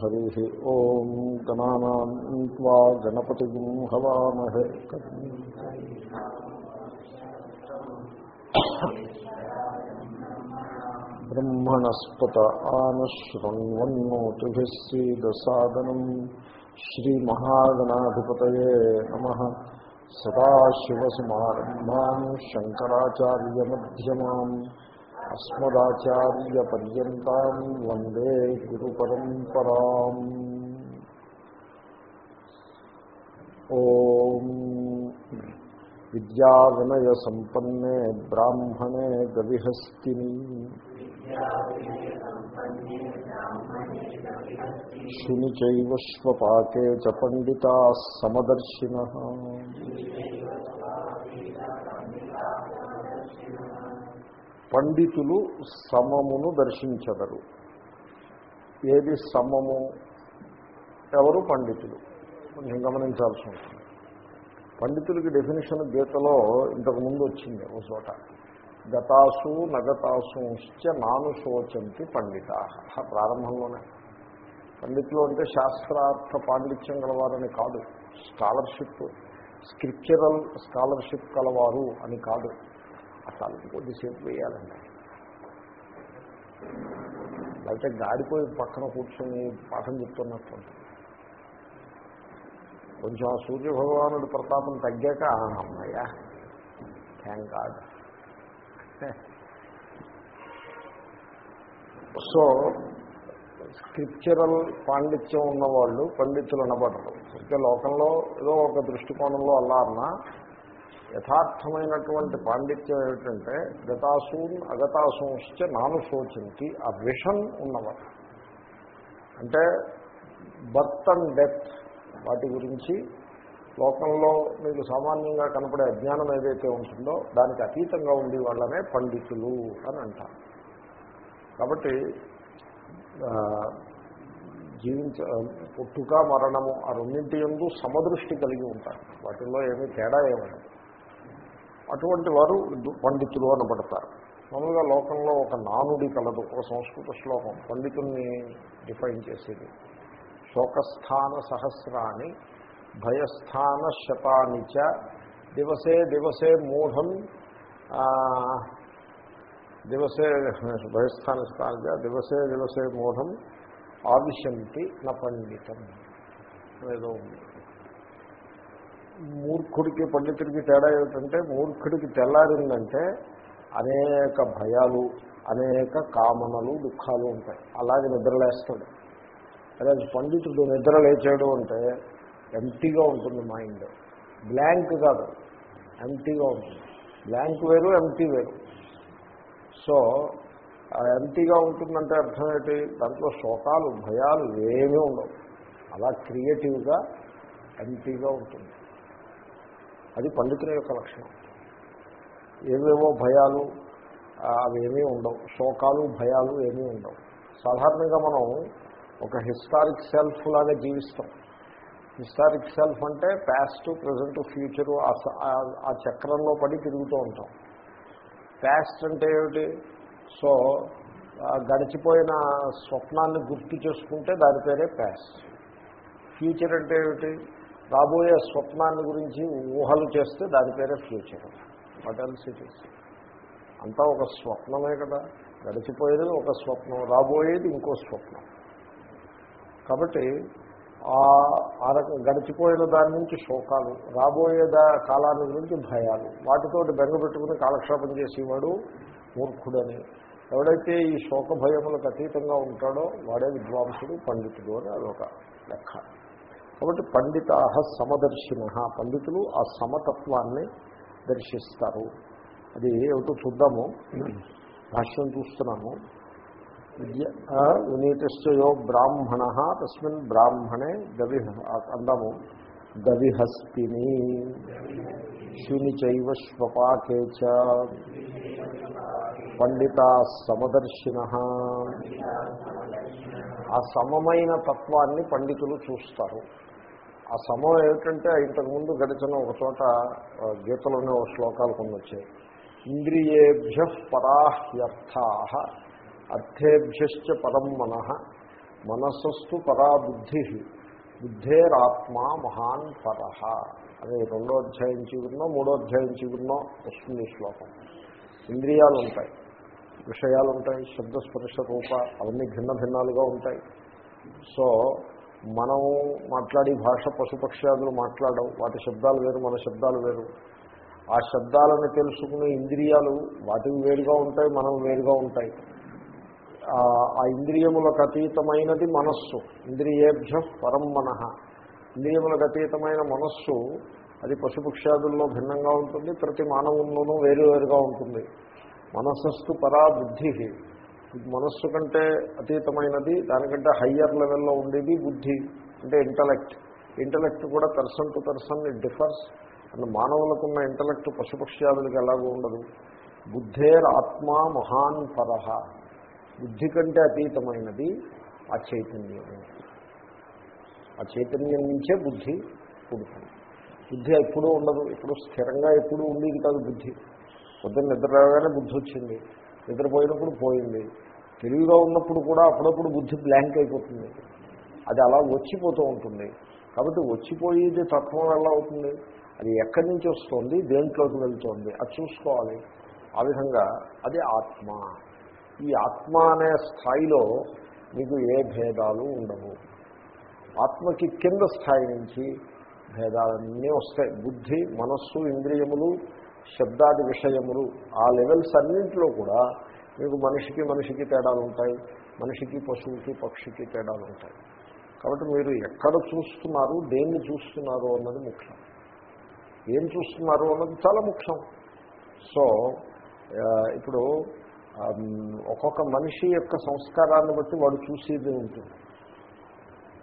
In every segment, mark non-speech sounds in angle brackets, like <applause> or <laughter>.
హరి ఓం గణానాం త్వా గణపతిం హవామహే బ్రహ్మణస్పత ఆనశృణ్వన్నోతిభిः సీదసాదనం శ్రీమహాగణాధిపతయే నమः సదాశివసమారంభాం శంకరాచార్యమధ్యమాం అస్మదాచార్యపర్యంతం వందే గురుపరంపరాం. ఓం విద్యావినయసంపన్నే బ్రాహ్మణే గవిహస్తిని. శుని చైవ స్వపాకే చ పండితా సమదర్శిన పండితులు సమమును దర్శించదరు. ఏది సమము? ఎవరు? పండితులు. కొంచెం గమనించాల్సి ఉంటుంది. పండితులకి డెఫినేషన్ గీతలో ఇంతకుముందు వచ్చింది ఒక చోట. గతాసు నగతాసుంశ్చ నాను శోచంతి పండిత. ప్రారంభంలోనే. పండితులు అంటే శాస్త్రార్థ పాండిత్యం గలవారని కాదు. స్కాలర్షిప్ స్క్రిప్చరల్ స్కాలర్షిప్ కలవారు అని కాదు. అసలు కొద్దిసేపు వేయాలండి అయితే గాడిపోయి పక్కన కూర్చొని పాఠం చెప్తున్నట్టు కొంచెం ఆ సూర్యభగవానుడి ప్రతాపం తగ్గాక అమ్మాయ్యా థ్యాంక్ గాడ్ సో స్క్రిప్చరల్ పాండిత్యం ఉన్నవాళ్ళు పండితులు అనబడరు. అంటే లోకంలో ఏదో ఒక దృష్టికోణంలో అలా అన్నా యథార్థమైనటువంటి పాండిత్యం ఏమిటంటే గతాసూన్ అగతాసూంశ్చ నాను శోచించి ఆ విషన్ ఉన్నవాడు. అంటే బర్త్ అండ్ డెత్ వాటి గురించి లోకంలో మీకు సామాన్యంగా కనపడే అజ్ఞానం ఏదైతే ఉంటుందో దానికి అతీతంగా ఉండే వాళ్ళనే పండితులు అని అంటారు. కాబట్టి జీవించ పుట్టుక మరణము ఆ రెండింటి ఎందు సమదృష్టి కలిగి ఉంటారు. వాటిల్లో ఏమీ తేడా ఏమని అటువంటి వారు పండితులు అనబడతారు. మామూలుగా లోకంలో ఒక నానుడి కలదు ఒక సంస్కృత శ్లోకం పండితుల్ని డిఫైన్ చేసేది. శోకస్థాన సహస్రాన్ని భయస్థాన శతాని చ దివసే దివసే మూఢం దివసే భయస్థాన స్థాన దివసే దివసే మూఢం ఆవిశంతి న పండితం. ఏదో ఉంది. మూర్ఖుడికి పండితుడికి తేడా ఏమిటంటే మూర్ఖుడికి తెల్లారిందంటే అనేక భయాలు అనేక కామనలు దుఃఖాలు ఉంటాయి. అలాగే నిద్రలేస్తాడు. అదే పండితుడు నిద్ర లేచాడు అంటే ఎంటీగా ఉంటుంది మైండ్. బ్లాంక్ కాదు. ఎంటీగా ఉంటుంది. బ్లాంక్ వేరు ఎంటీ వేరు. సో ఎంటీగా ఉంటుందంటే అర్థం ఏంటి? దాంట్లో శోకాలు భయాలు ఏమీ ఉండవు. అలా క్రియేటివ్గా ఎంటీగా ఉంటుంది. అది పండితుల యొక్క లక్షణం. ఏవేవో భయాలు అవేమీ ఉండవు. శోకాలు భయాలు ఏమీ ఉండవు. సాధారణంగా మనం ఒక హిస్టారిక్ సెల్ఫ్ లాగా జీవిస్తాం. హిస్టారిక్ సెల్ఫ్ అంటే ప్యాస్ట్ ప్రజెంట్ ఫ్యూచరు ఆ చక్రంలో పడి తిరుగుతూ ఉంటాం. ప్యాస్ట్ అంటే ఏమిటి? సో గడిచిపోయిన స్వప్నాన్ని గుర్తు చేసుకుంటే దాని పేరే ప్యాస్ట్ ఫ్యూచర్ అంటే ఏమిటి? రాబోయే స్వప్నాన్ని గురించి ఊహలు చేస్తే దాని పేరే ఫ్యూచర్. వాట్ ఎల్స్ ఇట్ అంతా ఒక స్వప్నమే కదా. గడిచిపోయేది ఒక స్వప్నం. రాబోయేది ఇంకో స్వప్నం. కాబట్టి ఆ రకం గడిచిపోయిన దాని నుంచి శోకాలు రాబోయే దా కాలాన్ని గురించి భయాలు. వాటితోటి బెంగపెట్టుకుని కాలక్షేపం చేసేవాడు మూర్ఖుడని. ఎవడైతే ఈ శోక భయములకు అతీతంగా ఉంటాడో వాడే విద్వాంసుడు పండితుడు అని అదొక లెక్క. కాబట్టి పండితాహ సమదర్శిన. పండితులు ఆ సమతత్వాన్ని దర్శిస్తారు. అది ఏమిటో చూద్దాము. భాష్యం చూస్తున్నాము. విద్య వినీతశ్చయో బ్రాహ్మణ. తస్మిన్ బ్రాహ్మణే గవిహ అందాము. గవిహస్తిని. శుని చైవ శ్వపాకే చ. పండితా సమదర్శిన. ఆ సమమైన తత్వాన్ని పండితులు చూస్తారు. ఆ సమం ఏమిటంటే ఇంతకుముందు గడిచిన ఒక చోట గీతలోనే ఒక శ్లోకాలు కొన్ని వచ్చాయి. ఇంద్రియేభ్య పరాహ్యర్థా అర్థేభ్యశ్చ పరం మన మనసస్సు పరా బుద్ధి బుద్ధేరాత్మా మహాన్ పర. అని రెండో అధ్యాయం చిగురునో మూడో అధ్యాయం చిగురునో వస్తుంది శ్లోకం. ఇంద్రియాలు ఉంటాయి విషయాలు ఉంటాయి శబ్దస్పర్శ రూప అవన్నీ భిన్న భిన్నాలుగా ఉంటాయి. సో మనం మాట్లాడి భాష పశుపక్ష్యాదులు మాట్లాడవు వాటి శబ్దాలు వేరు మన శబ్దాలు వేరు. ఆ శబ్దాలను తెలుసుకునే ఇంద్రియాలు వాటివి వేరుగా ఉంటాయి మనం వేరుగా ఉంటాయి. ఆ ఇంద్రియములకు అతీతమైనది మనస్సు. ఇంద్రియేభ్య పరం మనః. ఇంద్రియములకు అతీతమైన మనస్సు అది పశుపక్షాదుల్లో భిన్నంగా ఉంటుంది ప్రతి మానవుల్లోనూ వేరువేరుగా ఉంటుంది. మనస్సు పరా బుద్ధి. మనస్సు కంటే అతీతమైనది దానికంటే హయ్యర్ లెవెల్లో ఉండేది బుద్ధి అంటే ఇంటలెక్ట్ ఇంటలెక్ట్ కూడా person to person it differs and మానవులకున్న intellect పశుపక్ష్యాదులకు ఎలాగో ఉండదు. బుద్ధేర్ ఆత్మ మహాన్ పరహ బుద్ధి కంటే అతీతమైనది ఆ చైతన్యము ఆ చైతన్యం నుంచే బుద్ధి పుడుతుంది. బుద్ధి ఎప్పుడూ ఉండదు. ఇప్పుడు స్థిరంగా ఎప్పుడూ ఉండేది కాదు బుద్ధి. పొద్దున్న నిద్ర రాగానే బుద్ధి వచ్చింది. నిద్రపోయినప్పుడు పోయింది. తెలివిగా ఉన్నప్పుడు కూడా అప్పుడప్పుడు బుద్ధి బ్లాంక్ అయిపోతుంది. అది అలా వచ్చిపోతూ ఉంటుంది. కాబట్టి వచ్చిపోయేది తత్వం ఎలా అవుతుంది? అది ఎక్కడి నుంచి వస్తుంది? దేంట్లోకి వెళ్తుంది? అది చూసుకోవాలి. ఆ విధంగా అది ఆత్మ. ఈ ఆత్మ అనే స్థాయిలో మీకు ఏ భేదాలు ఉండవు. ఆత్మకి కింద స్థాయి నుంచి భేదాలన్నీ వస్తాయి. బుద్ధి మనస్సు ఇంద్రియములు శబ్దాది విషయములు ఆ లెవెల్స్ అన్నింటిలో కూడా మీకు మనిషికి మనిషికి తేడాలు ఉంటాయి మనిషికి పశువుకి పక్షికి తేడాలు ఉంటాయి. కాబట్టి మీరు ఎక్కడ చూస్తున్నారు దేన్ని చూస్తున్నారు అన్నది ముఖ్యం. ఏం చూస్తున్నారు అన్నది చాలా ముఖ్యం. సో ఇప్పుడు ఒక్కొక్క మనిషి యొక్క సంస్కారాన్ని బట్టి వాడు చూసేది ఉంటుంది.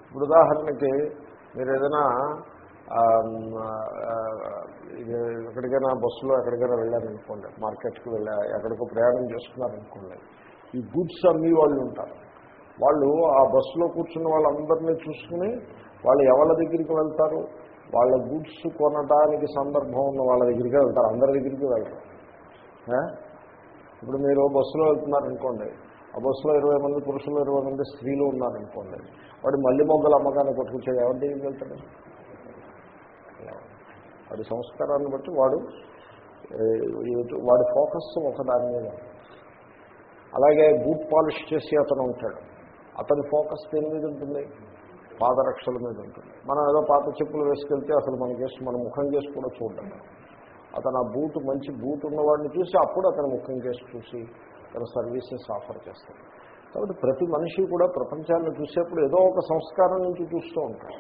ఇప్పుడు ఉదాహరణకి మీరు ఏదైనా ఎక్కడికైనా బస్సులో ఎక్కడికైనా వెళ్ళారనుకోండి మార్కెట్కి వెళ్ళా ఎక్కడికో ప్రయాణం చేస్తున్నారనుకోండి ఈ గుడ్స్ అమ్మి వాళ్ళు ఉంటారు. వాళ్ళు ఆ బస్సులో కూర్చున్న వాళ్ళందరినీ చూసుకుని వాళ్ళు ఎవరి దగ్గరికి వెళ్తారు? వాళ్ళ గుడ్స్ కొనడానికి సందర్భం ఉన్న వాళ్ళ దగ్గరికి వెళ్తారు అందరి దగ్గరికి వెళ్తారు. ఇప్పుడు మీరు బస్సులో వెళ్తున్నారనుకోండి ఆ బస్సులో ఇరవై మంది పురుషులు ఇరవై మంది స్త్రీలు ఉన్నారనుకోండి వాడు మళ్ళీ మొగ్గలు అమ్మకాన్ని పట్టుకొచ్చే ఎవరి దగ్గరికి వెళ్తాడు? వాడి సంస్కారాన్ని బట్టి వాడు వాడి ఫోకస్ ఒకదాని మీద. అలాగే బూట్ పాలిష్ చేసి అతను ఉంటాడు. అతని ఫోకస్ దేని మీద ఉంటుంది? పాదరక్షల మీద ఉంటుంది. మనం ఏదో పాత చెప్పులు వేసుకెళ్తే అసలు మన కేసు మన ముఖం చేసి కూడా చూడడం. అతను ఆ బూట్ మంచి బూట్ ఉన్నవాడిని చూసి అప్పుడు అతను ముఖం చేసి చూసి తన సర్వీసెస్ ఆఫర్ చేస్తాడు. కాబట్టి ప్రతి మనిషి కూడా ప్రపంచాన్ని చూసేప్పుడు ఏదో ఒక సంస్కారం నుంచి చూస్తూ ఉంటాడు.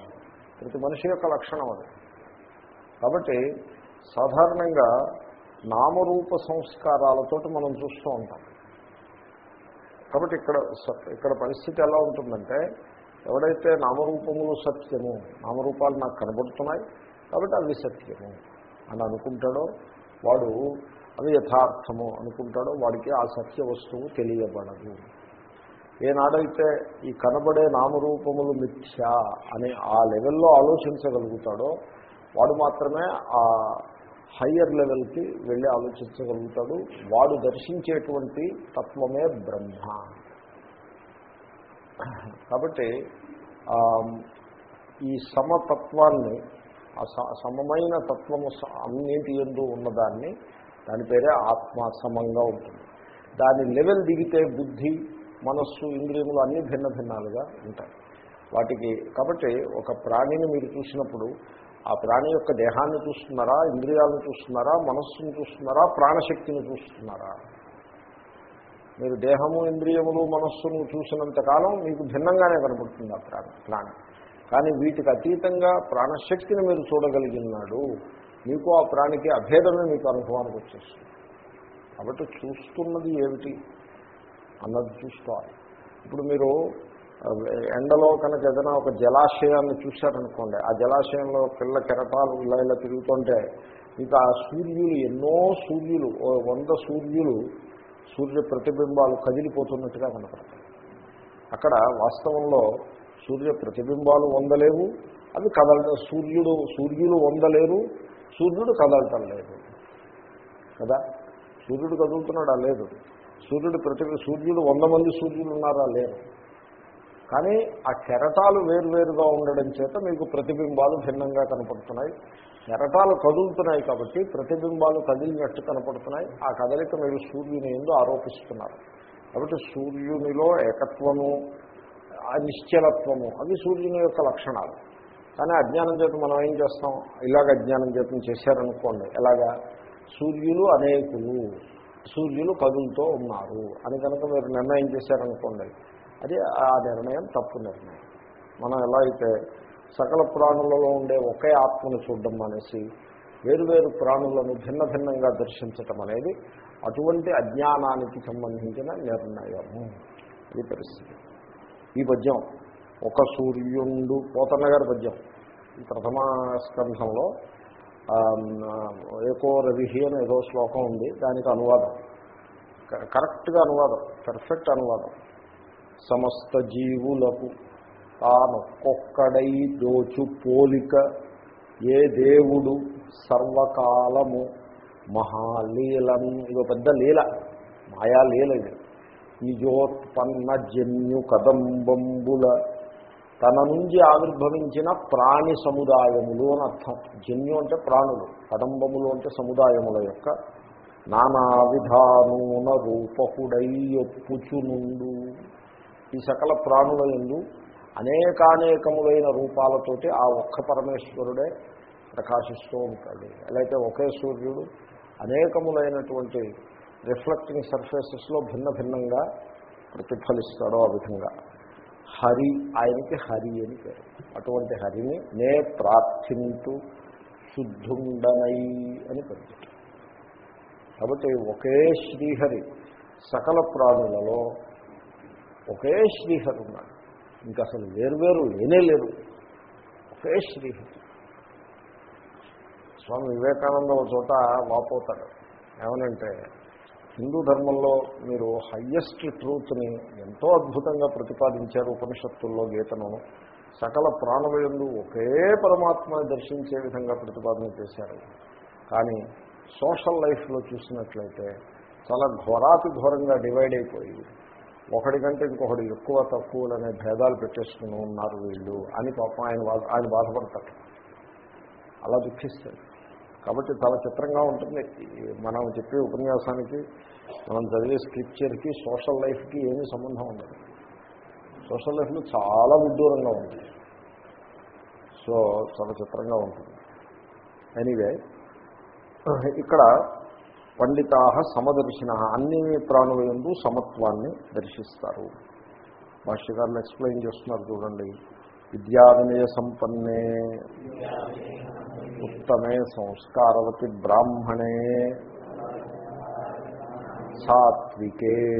ప్రతి మనిషి యొక్క లక్షణం అది. కాబట్టి సాధారణంగా నామరూప సంస్కారాలతో మనం చూస్తూ ఉంటాం. కాబట్టి ఇక్కడ ఇక్కడ పరిస్థితి ఎలా ఉంటుందంటే ఎవడైతే నామరూపములు సత్యము నామరూపాలు నాకు కనబడుతున్నాయి కాబట్టి అవి సత్యము అని అనుకుంటాడో వాడు అవి యథార్థము అనుకుంటాడో వాడికి ఆ సత్య వస్తువు తెలియబడదు. ఏనాడైతే ఈ కనబడే నామరూపములు మిథ్య అని ఆ లెవెల్లో ఆలోచించగలుగుతాడో వాడు మాత్రమే ఆ హయ్యర్ లెవెల్కి వెళ్ళి ఆలోచించగలుగుతాడు. వాడు దర్శించేటువంటి తత్వమే బ్రహ్మ. కాబట్టి ఈ సమతత్వాన్ని ఆ సమమైన తత్వము అన్నింటి ఎందు ఉన్నదాన్ని దాని పేరే ఆత్మ సమంగా ఉంటుంది. దాని లెవెల్ దిగితే బుద్ధి మనస్సు ఇంద్రియములు అన్నీ భిన్న భిన్నాలుగా ఉంటాయి. వాటికి కాబట్టి ఒక ప్రాణిని మీరు చూసినప్పుడు ఆ ప్రాణి యొక్క దేహాన్ని చూస్తున్నారా ఇంద్రియాలను చూస్తున్నారా మనస్సును చూస్తున్నారా ప్రాణశక్తిని చూస్తున్నారా? మీరు దేహము ఇంద్రియములు మనస్సును చూసినంత కాలం మీకు భిన్నంగానే కనపడుతుంది ఆ ప్రాణి ప్రాణి. కానీ వీటికి అతీతంగా ప్రాణశక్తిని మీరు చూడగలిగినాడు మీకు ఆ ప్రాణికి అభేదమే మీకు అనుభవానికి వచ్చేస్తుంది. కాబట్టి చూస్తున్నది ఏమిటి? అన్నది చూసుకోవాలి. ఇప్పుడు మీరు ఎండలో కనుక ఏదైనా ఒక జలాశయాన్ని చూశారనుకోండి ఆ జలాశయంలో పిల్ల కెరటాలు ఇలా ఇలా తిరుగుతుంటే ఇంకా ఆ సూర్యులు ఎన్నో సూర్యులు వంద సూర్యులు సూర్య ప్రతిబింబాలు కదిలిపోతున్నట్టుగా కనపడతాయి. అక్కడ వాస్తవంలో సూర్య ప్రతిబింబాలు వందలేవు అవి కదల సూర్యుడు సూర్యులు వందలేరు సూర్యుడు కదలటం లేదు కదా? సూర్యుడు కదులుతున్నాడా? లేదు. సూర్యుడు ప్రతి సూర్యుడు వంద మంది సూర్యులు ఉన్నారా లేరు కానీ ఆ కెరటాలు వేరువేరుగా ఉండడం చేత మీకు ప్రతిబింబాలు భిన్నంగా కనపడుతున్నాయి. కెరటాలు కదులుతున్నాయి కాబట్టి ప్రతిబింబాలు కదిలినట్టు కనపడుతున్నాయి. ఆ కదలిక మీరు సూర్యుని ఎందు ఆరోపిస్తున్నారు. కాబట్టి సూర్యునిలో ఏకత్వము ఆ నిశ్చలత్వము అవి సూర్యుని యొక్క లక్షణాలు. కానీ అజ్ఞానం చేత మనం ఏం చేస్తాం? ఇలాగ అజ్ఞానం చేతం చేశారనుకోండి. ఎలాగా? సూర్యులు అనేకులు సూర్యులు కదులుతూ ఉన్నారు అని కనుక మీరు నిర్ణయం చేశారనుకోండి. అది ఆ నిర్ణయం తప్పు నిర్ణయం. మనం ఎలా అయితే సకల ప్రాణులలో ఉండే ఒకే ఆత్మను చూడడం అనేసి వేరువేరు ప్రాణులను భిన్న భిన్నంగా దర్శించటం అనేది అటువంటి అజ్ఞానానికి సంబంధించిన నిర్ణయము ఇది పరిస్థితి. ఈ పద్యం ఒక సూర్యుండు పోతన్న గారి పద్యం. ఈ ప్రథమ స్కంధంలో ఏకో రవిహి అని ఏదో శ్లోకం ఉంది దానికి అనువాదం. క- కరెక్ట్గా అనువాదం పెర్ఫెక్ట్ అనువాదం. సమస్త జీవులకు తానొక్కొక్కడై దోచు పోలిక ఏ దేవుడు సర్వకాలము మహాలీలం. ఇది పెద్ద లీల మాయా లీల ఇది. నిజోత్పన్న జన్యు కదంబంబుల. తన నుంచి ఆవిర్భవించిన ప్రాణి సముదాయములు అని అర్థం. జన్యు అంటే ప్రాణులు కదంబములు అంటే సముదాయముల యొక్క నానా విధానూన రూపకుడై ఒప్పుచునుండు. ఈ సకల ప్రాణుల ఎందు అనేకానేకములైన రూపాలతోటి ఆ ఒక్క పరమేశ్వరుడే ప్రకాశిస్తూ ఉంటాడు. ఎలా అయితే ఒకే సూర్యుడు అనేకములైనటువంటి రిఫ్లెక్టింగ్ సర్ఫేసెస్లో భిన్న భిన్నంగా ప్రతిఫలిస్తాడో ఆ విధంగా. హరి ఆయనకి హరి అని పేరు. అటువంటి హరిని నే ప్రార్థింతు శుద్ధుండనై అని పేరు. కాబట్టి ఒకే శ్రీహరి సకల ప్రాణులలో ఒకే శ్రీహరి ఉన్నాడు. ఇంకా అసలు వేరువేరు లేనే. లేరు ఒకే శ్రీహరి. స్వామి వివేకానంద ఒక చోట వాపోతాడు. ఏమనంటే హిందూ ధర్మంలో మీరు హయ్యెస్ట్ ట్రూత్ని ఎంతో అద్భుతంగా ప్రతిపాదించారు ఉపనిషత్తుల్లో గీతను. సకల ప్రాణులందు ఒకే పరమాత్మని దర్శించే విధంగా ప్రతిపాదన చేశారు. కానీ సోషల్ లైఫ్లో చూసినట్లయితే చాలా ఘోరాతి ఘోరంగా డివైడ్ అయిపోయి ఒకడికంటే ఇంకొకటి ఎక్కువ తక్కువలనే అనే భేదాలు పెట్టేసుకుని ఉన్నారు వీళ్ళు అని పాపం ఆయన ఆయన బాధపడతారు. అలా దుఃఖిస్తారు. కాబట్టి చాలా చిత్రంగా ఉంటుంది. మనం చెప్పే ఉపన్యాసానికి మనం చదివే స్క్రిప్చర్కి సోషల్ లైఫ్కి ఏమీ సంబంధం ఉండదు. సోషల్ లైఫ్లో చాలా విడ్డూరంగా ఉంటుంది. సో చాలా చిత్రంగా ఉంటుంది. ఎనీవే ఇక్కడ పండితా సమదర్శిన. అన్ని ప్రాణుల సమత్వాన్ని దర్శిస్తారు. భాష్యకారులు ఎక్స్ప్లెయిన్ చేస్తున్నారు చూడండి. విద్యావినయ సంపన్నే ఉత్తమే సంస్కారవతి బ్రాహ్మణే సాత్వికే.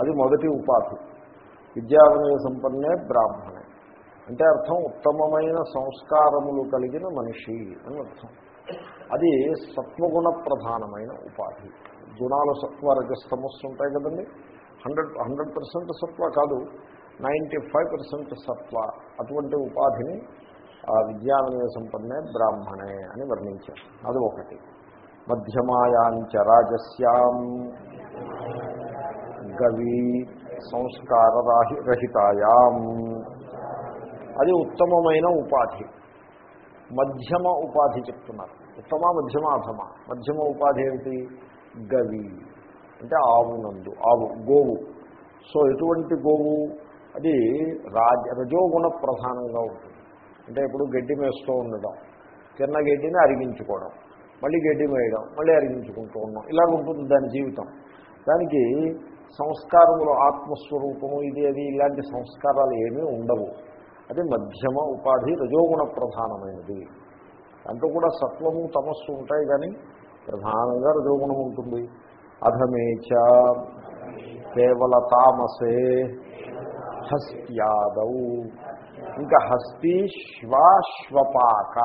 అది మొదటి ఉపాధి. విద్యావినయ సంపన్నే బ్రాహ్మణే. అంటే అర్థం ఉత్తమమైన సంస్కారములు కలిగిన మనిషి అని అర్థం. అది సత్వగుణ ప్రధానమైన ఉపాధి. గుణాలు సత్వ రజస్తమస్సు ఉంటాయి కదండి. హండ్రెడ్ హండ్రెడ్ పర్సెంట్ సత్వ కాదు నైంటీ ఫైవ్ పర్సెంట్ సత్వ. అటువంటి ఉపాధిని ఆ సంపన్నే బ్రాహ్మణే అని వర్ణించారు. అది ఒకటి మధ్యమాయాంచ రాజస్యాం గవి సంస్కార రహితాయాం. అది ఉత్తమమైన ఉపాధి. మధ్యమ ఉపాధి చెప్తున్నారు. ఉత్తమ మధ్యమ అధమ. మధ్యమ ఉపాధి ఏమిటి? గవి. అంటే ఆవునందు ఆవు గోవు. సో ఎటువంటి గోవు? అది రాజ రజోగుణ ప్రధానంగా ఉంటుంది. అంటే ఇప్పుడు గడ్డి మేస్తూ ఉండడం తిన్న గడ్డిని అరిగించుకోవడం మళ్ళీ గడ్డి మేయడం మళ్ళీ అరిగించుకుంటూ ఉండడం. ఇలాగ ఉంటుంది దాని జీవితం. దానికి సంస్కారములు ఆత్మస్వరూపము ఇది అది ఇలాంటి సంస్కారాలు ఏమీ ఉండవు. అది మధ్యమ ఉపాధి రజోగుణ ప్రధానమైనది. అంటూ కూడా సత్వము తమస్సు ఉంటాయి కానీ ప్రధానంగా రజోగుణం ఉంటుంది. అధమేచ కేవల తామసే హస్త్యాదౌ. ఇంకా హస్తి శ్వాశ్వపాక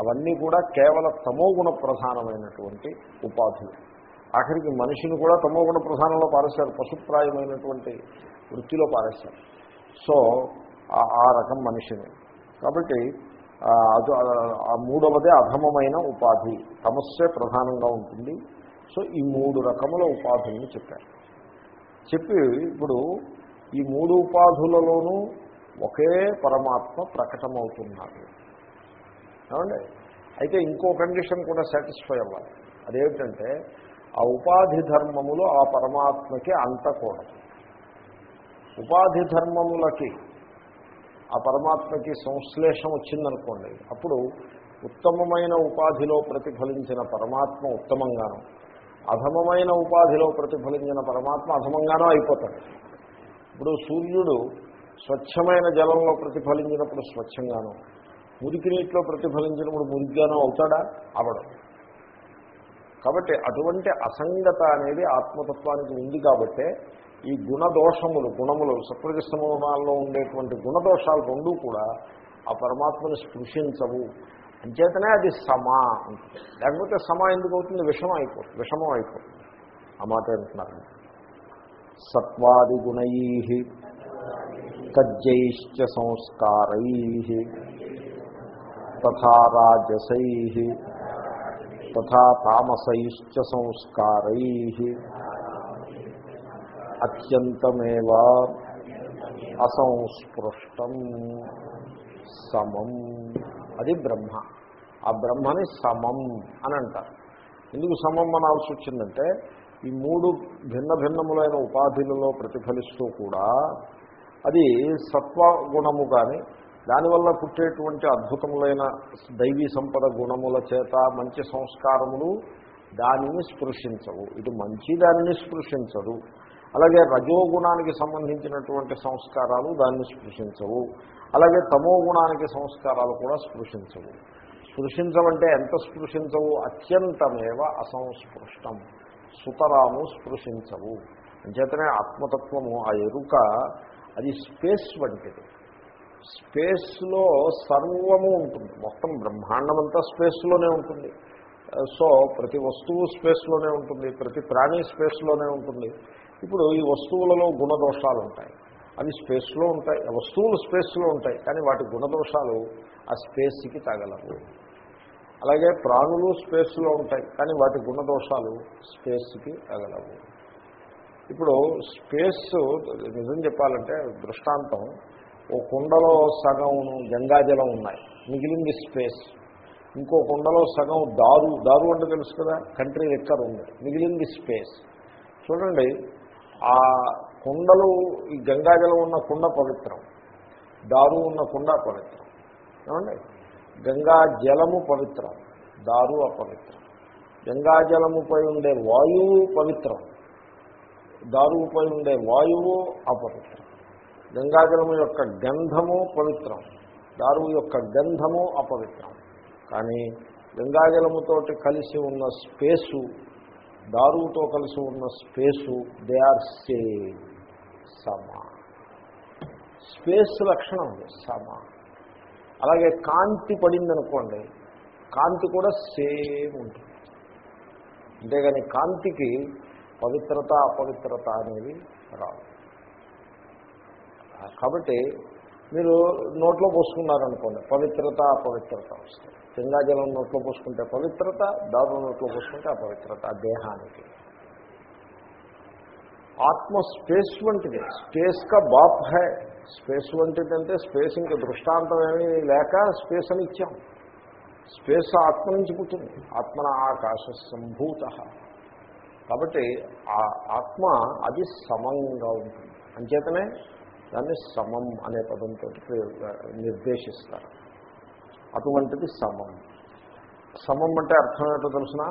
అవన్నీ కూడా కేవల తమోగుణ ప్రధానమైనటువంటి ఉపాధులు ఆఖరికి మనిషిని కూడా తమోగుణ ప్రధానంలో పారేశారు పశుప్రాయమైనటువంటి వృత్తిలో పారేశారు. సో ఆ- రకం మనిషిని. కాబట్టి అది ఆ మూడవదే అధమమైన ఉపాధి. తమస్సే ప్రధానంగా ఉంటుంది. సో ఈ మూడు రకముల ఉపాధుల్ని చెప్పారు. చెప్పి ఇప్పుడు ఈ మూడు ఉపాధులలోనూ ఒకే పరమాత్మ ప్రకటమవుతున్నారు. ఏమండి? అయితే ఇంకో కండిషన్ కూడా సాటిస్ఫై అవ్వాలి. అదేమిటంటే ఆ ఉపాధి ధర్మములు ఆ పరమాత్మకి అంటకూడదు. ఉపాధి ధర్మములకి ఆ పరమాత్మకి సంశ్లేషం వచ్చిందనుకోండి అప్పుడు ఉత్తమమైన ఉపాధిలో ప్రతిఫలించిన పరమాత్మ ఉత్తమంగాను అధమమైన ఉపాధిలో ప్రతిఫలించిన పరమాత్మ అధమంగానో అయిపోతాడు. ఇప్పుడు సూర్యుడు స్వచ్ఛమైన జలంలో ప్రతిఫలించినప్పుడు స్వచ్ఛంగాను మురికి నీటిలో ప్రతిఫలించినప్పుడు మురిగ్గానో అవుతాడా? అవడం. కాబట్టి అటువంటి అసంగత అనేది ఆత్మతత్వానికి ఉంది కాబట్టే ఈ గుణదోషములు గుణములు సత్వజస్తమోనాల్లో ఉండేటువంటి గుణదోషాలు రెండూ కూడా ఆ పరమాత్మను స్పృశించవు. అంచేతనే అది సమా ఉంటుంది లేకపోతే సమా ఎందుకు అవుతుంది విషమం అయిపోతుంది. విషమం అయిపోతుంది. ఆ మాట అంటున్నారు. సత్వాది గుణై తజ్జైశ్చ సంస్కారై తథా రాజసై తథా తామసైశ్చ సంస్కారై అత్యంతమేవ అసంస్పృష్టం సమం. అది బ్రహ్మ. ఆ బ్రహ్మని సమం అని అంటారు. ఎందుకు సమం అనాల్సి వచ్చిందంటే ఈ మూడు భిన్న భిన్నములైన ఉపాధులలో ప్రతిఫలిస్తూ కూడా అది సత్వగుణము కానీ దానివల్ల పుట్టేటువంటి అద్భుతములైన దైవీ సంపద గుణముల చేత మంచి సంస్కారములు దానిని స్పృశించవు. ఇది మంచి దానిని స్పృశించదు. అలాగే రజోగుణానికి సంబంధించినటువంటి సంస్కారాలు దాన్ని స్పృశించవు. అలాగే తమో గుణానికి సంస్కారాలు కూడా స్పృశించవు. స్పృశించమంటే ఎంత స్పృశించవు? అత్యంతమేవ అసంస్పృష్టం. సుతరాము స్పృశించవు. అంచేతనే ఆత్మతత్వము ఆ ఎరుక అది స్పేస్ వంటిది. స్పేస్లో సర్వము ఉంటుంది. మొత్తం బ్రహ్మాండం అంతా స్పేస్లోనే ఉంటుంది. సో ప్రతి వస్తువు స్పేస్లోనే ఉంటుంది. ప్రతి ప్రాణి స్పేస్లోనే ఉంటుంది. ఇప్పుడు ఈ వస్తువులలో గుణదోషాలు ఉంటాయి. అవి స్పేస్లో ఉంటాయి. వస్తువులు స్పేస్లో ఉంటాయి కానీ వాటి గుణదోషాలు ఆ స్పేస్కి తగలవు. అలాగే ప్రాణులు స్పేస్లో ఉంటాయి కానీ వాటి గుణదోషాలు స్పేస్కి తగలవు. ఇప్పుడు స్పేస్ నిజం చెప్పాలంటే దృష్టాంతం ఓ కుండలో సగం గంగాజలం ఉన్నాయి మిగిలింది స్పేస్. ఇంకో కుండలో సగం దారు దారు అంటే తెలుసు కదా కంట్రీ లెక్కర్ ఉంది మిగిలింది స్పేస్. చూడండి ఆ కుండలు ఈ గంగాజలం ఉన్న కుండ పవిత్రం. దారు ఉన్న కుండ పవిత్రం. ఏమండి? గంగా జలము పవిత్రం. దారు అపవిత్రం. గంగాజలముపై ఉండే వాయువు పవిత్రం. దారువుపై ఉండే వాయువు అపవిత్రం. గంగాజలము యొక్క గంధము పవిత్రం. దారువు యొక్క గంధము అపవిత్రం. కానీ గంగాజలముతోటి కలిసి ఉన్న స్పేసు దారువుతో కలిసి ఉన్న స్పేసు దే ఆర్ సేమ్ సమా. స్పేస్ లక్షణం సమా. అలాగే కాంతి పడిందనుకోండి కాంతి కూడా సేమ్ ఉంటుంది. అంతేగాని కాంతికి పవిత్రత అపవిత్రత అనేవి రావు కాబట్టి మీరు నోట్లో పోసుకున్నారనుకోండి పవిత్రత అపవిత్రత వస్తుంది. గంగాజలం నోట్లో పోసుకుంటే పవిత్రత దారుణ నోట్లో పోసుకుంటే అపవిత్రత దేహానికి. ఆత్మ స్పేస్ వంటిది. స్పేస్ కా బాప్ హై. స్పేస్ వంటిదంటే స్పేస్ ఇంకా దృష్టాంతం ఏమీ లేక స్పేస్ అని ఇచ్చాం. స్పేస్ ఆత్మ నుంచి పుట్టింది. ఆత్మన ఆకాశ సంభూత. కాబట్టి ఆ ఆత్మ అది సమంగా ఉంటుంది. అంచేతనే దాన్ని సమం అనే పదంతో నిర్దేశిస్తారు. అటువంటిది సమం. సమం అంటే అర్థం ఏంటో తెలుసిన?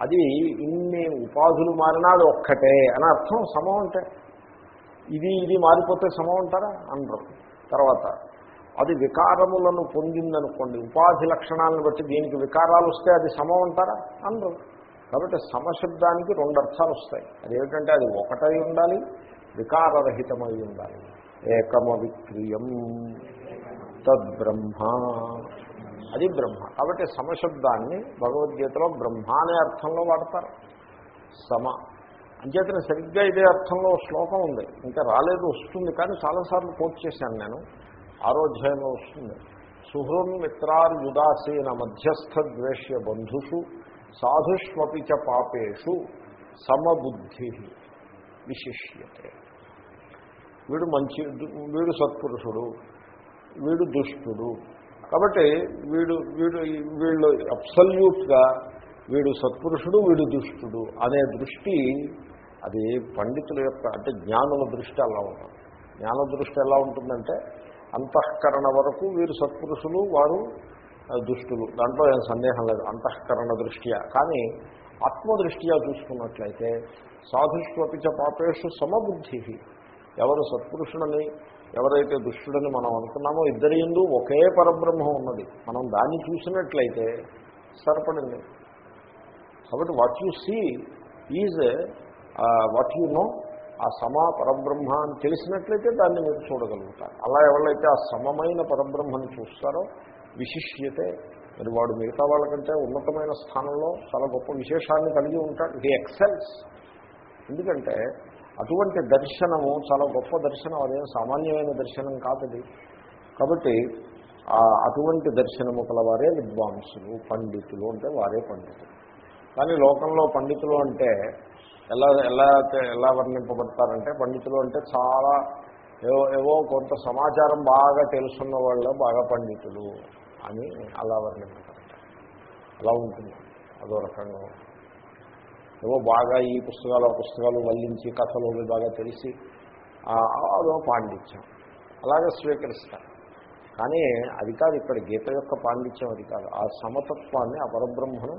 అది ఇన్ని ఉపాధులు మారినా అది ఒక్కటే అని అర్థం సమం అంటే. ఇది ఇది మారిపోతే సమం అంటారా? అనరు తర్వాత అది వికారములను పొందిందనుకోండి ఉపాధి లక్షణాలను బట్టి దీనికి వికారాలు వస్తే అది సమం అంటారా? అనరు కాబట్టి సమశబ్దానికి రెండు అర్థాలు వస్తాయి. అదేమిటంటే అది ఒకటై ఉండాలి వికారరహితమై ఉండాలి. ఏకమవిక్రియం. తద్బ్రహ్మ. అది బ్రహ్మ. కాబట్టి సమశబ్దాన్ని భగవద్గీతలో బ్రహ్మ అనే అర్థంలో వాడతారు. సమ. అంచేతనే సరిగ్గా ఇదే అర్థంలో శ్లోకం ఉంది. ఇంకా రాలేదు వస్తుంది కానీ చాలాసార్లు కోట్ చేశాను నేను. ఆరోధ్యాయంలో వస్తుంది. సుహృన్ మిత్రార్యుదాసీన మధ్యస్థ ద్వేష్య బంధుషు సాధుష్వపి చ పాపేషు సమబుద్ధి విశిష్యతే. వీడు మంచి వీడు సత్పురుషుడు వీడు దుష్టుడు. కాబట్టి వీడు వీడు వీళ్ళు అబ్సల్యూట్గా వీడు సత్పురుషుడు వీడు దుష్టుడు అనే దృష్టి అది పండితుల యొక్క అంటే జ్ఞానుల దృష్టి అలా ఉంటుంది. జ్ఞాన దృష్టి ఎలా ఉంటుందంటే అంతఃకరణ వరకు వీరు సత్పురుషులు వారు దుష్టులు. దాంట్లో ఏం సందేహం లేదు. అంతఃకరణ దృష్ట్యా. కానీ ఆత్మదృష్ట్యా చూసుకున్నట్లయితే సాధుష్వపిచ పాపేషు సమబుద్ధి. ఎవరు సత్పురుషుడని ఎవరైతే దుష్టుడని మనం అనుకున్నామో ఇద్దరి ఎందు ఒకే పరబ్రహ్మం ఉన్నది. మనం దాన్ని చూసినట్లయితే సరిపడింది. కాబట్టి what you see is what you know ఆ సమా పరబ్రహ్మ అని తెలిసినట్లయితే దాన్ని మీరు చూడగలుగుతారు. అలా ఎవరైతే ఆ సమమైన పరబ్రహ్మని చూస్తారో విశిష్యతే మరి వాడు మిగతా వాళ్ళకంటే ఉన్నతమైన స్థానంలో చాలా గొప్ప విశేషాన్ని కలిగి ఉంటాడు. హీ ఎక్సెల్స్ ఎందుకంటే అటువంటి దర్శనము చాలా గొప్ప దర్శనం అదేం సామాన్యమైన దర్శనం కాదది. కాబట్టి ఆ అటువంటి దర్శనము కలవారే విద్వాంసులు పండితులు అంటే వారే పండితులు. కానీ లోకంలో పండితులు అంటే ఎలా ఎలా ఎలా వర్ణింపబడతారంటే పండితులు అంటే చాలా ఏవో ఏవో కొంత సమాచారం బాగా తెలుసున్న వాళ్ళు బాగా పండితులు అని అలా వర్ణింపబడతారు. అలా ఉంటుంది. అదో రకంగా ఉంటుంది. ఏవో బాగా ఈ పుస్తకాలు ఆ పుస్తకాలు వల్లించి కథలు బాగా తెలిసి ఆ, అదో పాండిత్యం. అలాగే స్వీకరిస్తారు. కానీ అది కాదు ఇక్కడ గీత యొక్క పాండిత్యం అది కాదు. ఆ సమతత్వాన్ని ఆ పరబ్రహ్మను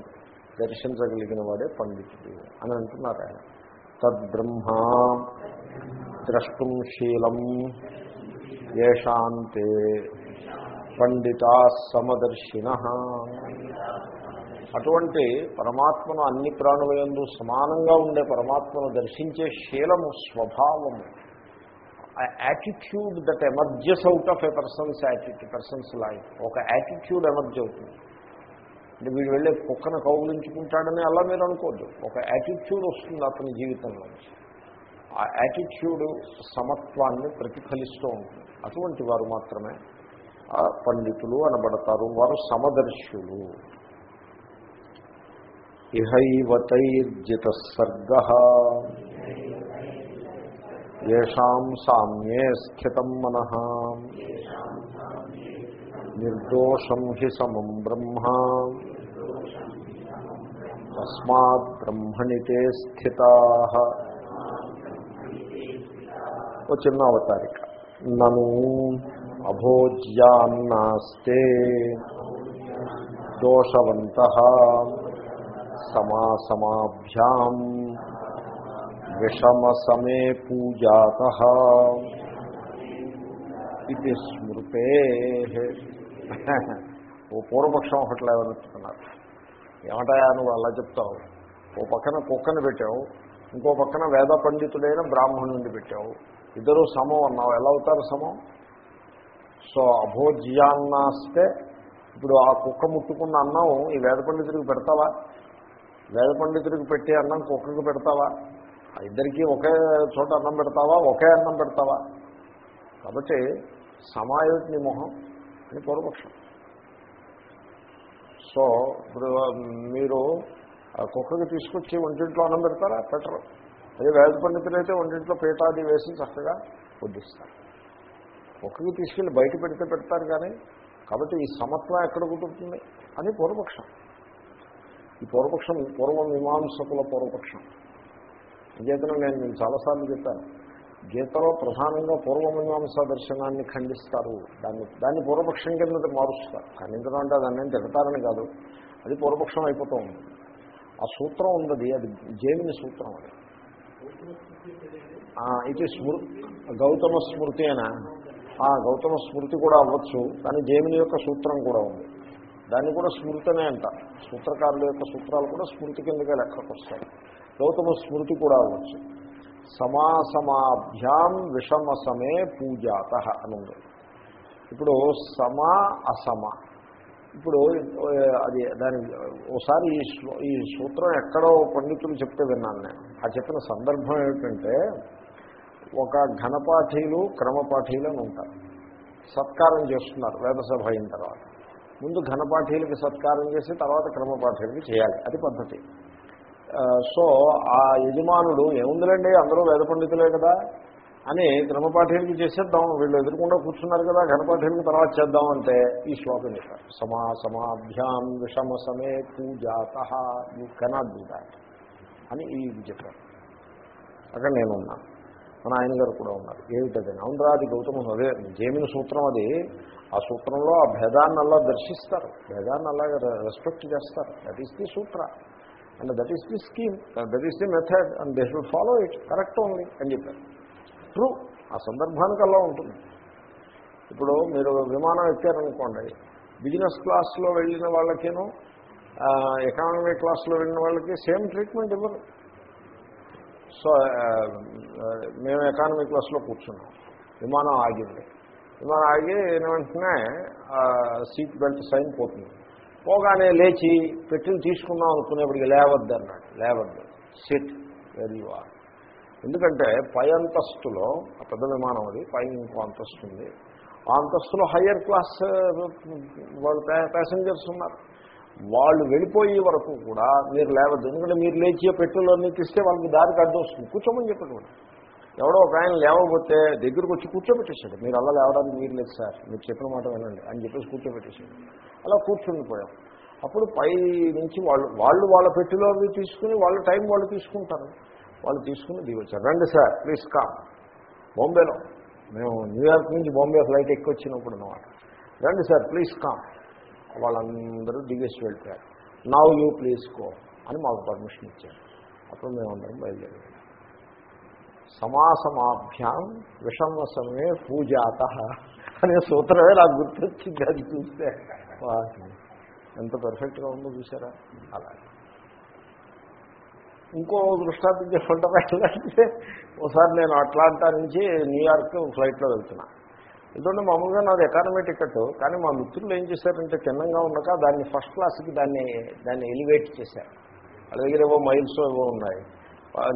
దర్శించగలిగిన వాడే పండితుడు అని అంటున్నారు ఆయన. తద్బ్రహ్మ ద్రష్టుం శీలం ఏషాంతే పండితా సమదర్శిన అటువంటి పరమాత్మను అన్ని ప్రాణులందు సమానంగా ఉండే పరమాత్మను దర్శించే శీలము స్వభావము. Attitude that emerges out of a person's attitude person's life ఒక యాటిట్యూడ్ ఎమర్జ్ అవుతుంది. అంటే వీడు వెళ్ళే కుక్కను కౌగులించుకుంటాడని అలా మీరు అనుకోద్దు. ఒక యాటిట్యూడ్ వస్తుంది అతని జీవితంలో. ఆ యాటిట్యూడ్ సమత్వాన్ని ప్రతిఫలిస్తూ ఉంటుంది. అటువంటి వారు మాత్రమే ఆ పండితులు అనబడతారు. వారు సమదర్శులు. ఇహైవతైర్జిత సర్గ. ఎం సామ్యే స్థితం మన. నిర్దోషం హి సమం బ్రహ్మ. తస్మాత్ బ్రహ్మణి తే స్థిత. ఓ చిన్న అవతారిక. నను అభోజ్యాన్నాస్తే దోషవంత. సమాసమాభ్యాం విషమసమే పూజాత ఇది స్మృతే. ఓ పూర్వపక్షం ఒకటి లేవనెత్తుతున్నారు. ఏమంటాయా నువ్వు అలా చెప్తావు? ఓ పక్కన కుక్కను పెట్టావు ఇంకో పక్కన వేద పండితుడైన బ్రాహ్మణుడిని పెట్టావు. ఇద్దరు సమం అన్నావు. ఎలా అవుతారు సమం? సో అభోజ్యాన్నాస్తే ఇప్పుడు ఆ కుక్క ముట్టుకున్న అన్నం ఈ వేద పండితుడికి పెడతావా? వేద పండితుడికి పెట్టే అన్నం కుక్కకు పెడతావా? ఆ ఇద్దరికీ ఒకే చోట అన్నం పెడతావా? ఒకే అన్నం పెడతావా? కాబట్టి సమాయోటి నీ మొహం అని పూర్వపక్షం. సో ఇప్పుడు మీరు కుక్కకి తీసుకొచ్చి ఒంటింట్లో అన్నం పెడతారా? పెట్టరు. అదే వేద పండితులు అయితే ఒంటింట్లో పీఠాది వేసి చక్కగా వడ్డిస్తారు. కుక్కకి తీసుకెళ్ళి బయట పెడితే పెడతారు కానీ కాబట్టి ఈ సమత్వం ఎక్కడ కుదురుతుంది? అని పూర్వపక్షం. ఈ పూర్వపక్షం పూర్వ మీమాంసకుల పూర్వపక్షం. అంచేతన నేను నేను చాలాసార్లు చెప్పాను. గీతలో ప్రధానంగా పూర్వమీమాంస దర్శనాన్ని ఖండిస్తారు. దాన్ని దాన్ని పూర్వపక్షం కింద మారుస్తారు. ఖండించడం అంటే దాన్ని ఏం తిడతారని కాదు. అది పూర్వపక్షం అయిపోతూ ఉంది. ఆ సూత్రం ఉన్నది. అది జైమిని సూత్రం అది. ఇది స్మృ గౌతమ స్మృతి అయినా. గౌతమ స్మృతి కూడా అవ్వచ్చు. కానీ జైమిని యొక్క సూత్రం కూడా ఉంది. దాన్ని కూడా స్మృతి అనే అంటారు సూత్రకారుల యొక్క సూత్రాలు కూడా స్మృతి కిందకే లెక్కకు వస్తాయి. గౌతమ స్మృతి కూడా అవ్వచ్చు సమాసమాభ్యాం విషమసమే పూజాత అని ఉంది ఇప్పుడు సమ అసమ. ఇప్పుడు అది దాని ఒకసారి ఈ ఈ సూత్రం ఎక్కడో పండితులు చెప్తే విన్నాను నేను. ఆ చెప్పిన సందర్భం ఏమిటంటే ఒక ఘనపాఠీలు క్రమపాఠీలు అని ఉంటారు. సత్కారం చేస్తున్నారు వేదసభ అయిన తర్వాత. ముందు ఘనపాఠీలకి సత్కారం చేసి తర్వాత క్రమపాఠీలకి చేయాలి. అది పద్ధతి. సో ఆ యజమానుడు ఏముందిలేండి అందరూ వేద పండితులే కదా అని క్రమపాఠీలకి చేసేద్దాం. వీళ్ళు ఎదురుకుండా కూర్చున్నారు కదా ఘనపాఠీలకి తర్వాత చేద్దాం అంటే ఈ శ్లోకం చెప్పారు. సమా సమాభ్యాం విషమ సమే పూజాత యూ కెనాట్ డూ దాట్ అని ఈ ఇది చెప్పారు అక్కడ నేను ఉన్నాను. మన ఆయన గారు కూడా ఉన్నారు. ఏమిటది? అవునరా అది గౌతమ అదే జేమిన సూత్రం అది. ఆ సూత్రంలో ఆ భేదాన్ని అలా దర్శిస్తారు. భేదాన్ని అలాగే రెస్పెక్ట్ చేస్తారు. That is the sutra and that is the scheme that is the method and they should follow it correct only అని చెప్పారు. ట్రూ ఆ సందర్భానికి అలా ఉంటుంది. ఇప్పుడు మీరు విమానం ఎక్కారనుకోండి. బిజినెస్ క్లాస్లో వెళ్ళిన వాళ్ళకేనో ఎకానమీ క్లాస్లో వెళ్ళిన వాళ్ళకి సేమ్ ట్రీట్మెంట్ ఇవ్వరు. సో మేము ఎకానమీ క్లాస్లో కూర్చున్నాం. విమానం ఆగింది. విమానం ఆగి వెంటనే సీట్ బెల్ట్ సైన్ పోతుంది. పోగానే లేచి పెట్రోల్ తీసుకుందాం అనుకునేప్పటికి లేవద్దు అన్నాడు. లేవద్దు. సిట్ వెరీ ఆర్ ఎందుకంటే పై అంతస్తులో పెద్ద విమానం అది పై ఇంకో అంతస్తు ఉంది. ఆ అంతస్తులో హయ్యర్ క్లాస్ వాళ్ళు ప్యాసింజర్స్ ఉన్నారు. వాళ్ళు వెళ్ళిపోయే వరకు కూడా మీరు లేవద్దు. ఎందుకంటే మీరు లేచి పెట్రోలన్నీ తీస్తే వాళ్ళకి దారికి అడ్డు వస్తుంది. కూర్చోమని చెప్పండి కూడా ఎవడో ఒక ఆయన లేవకపోతే దగ్గరకు వచ్చి కూర్చోబెట్టేశాడు. మీరు అలా లేవడానికి మీరు లేదు సార్. మీరు చెప్పిన మాట వినండి అని చెప్పేసి కూర్చోబెట్టేశాడు. అలా కూర్చుండిపోయాం. అప్పుడు పై నుంచి వాళ్ళు వాళ్ళు వాళ్ళ పెట్టిలో తీసుకుని వాళ్ళ టైం వాళ్ళు తీసుకుంటారు. వాళ్ళు తీసుకుని దిగొచ్చారు. రండి సార్ ప్లీజ్ కామ్ బాంబేలో. మేము న్యూయార్క్ నుంచి బాంబే ఫ్లైట్ ఎక్కి వచ్చినప్పుడు అనమాట రండి సార్ ప్లీజ్ కామ్ వాళ్ళందరూ దిగేసి వెళ్ళిపోయారు. నవ్ యూ ప్లీజ్ కో అని మాకు పర్మిషన్ ఇచ్చారు. అప్పుడు మేమందరం బయలుదేరాం. సమాసమాభ్యాం విషమసమే పూజాత అనే సూత్రమే నాకు గుర్తొచ్చింది అది చూస్తే ఎంత పర్ఫెక్ట్గా ఉందో చూసారా అలా ఇంకో దృష్టాంతం చెప్పంటే <laughs> ఒకసారి నేను అట్లాంటా నుంచి న్యూయార్క్ ఫ్లైట్లో వెళ్తున్నా. ఎందుకంటే మామూలుగా నాది ఎకానమీ టికెట్ కానీ మా మిత్రులు ఏం చేశారంటే చిన్నంగా ఉండక దాన్ని ఫస్ట్ క్లాస్కి దాన్ని దాన్ని ఎలివేట్ చేశారు. వాళ్ళ దగ్గర ఏవో మైల్స్ ఏవో ఉన్నాయి.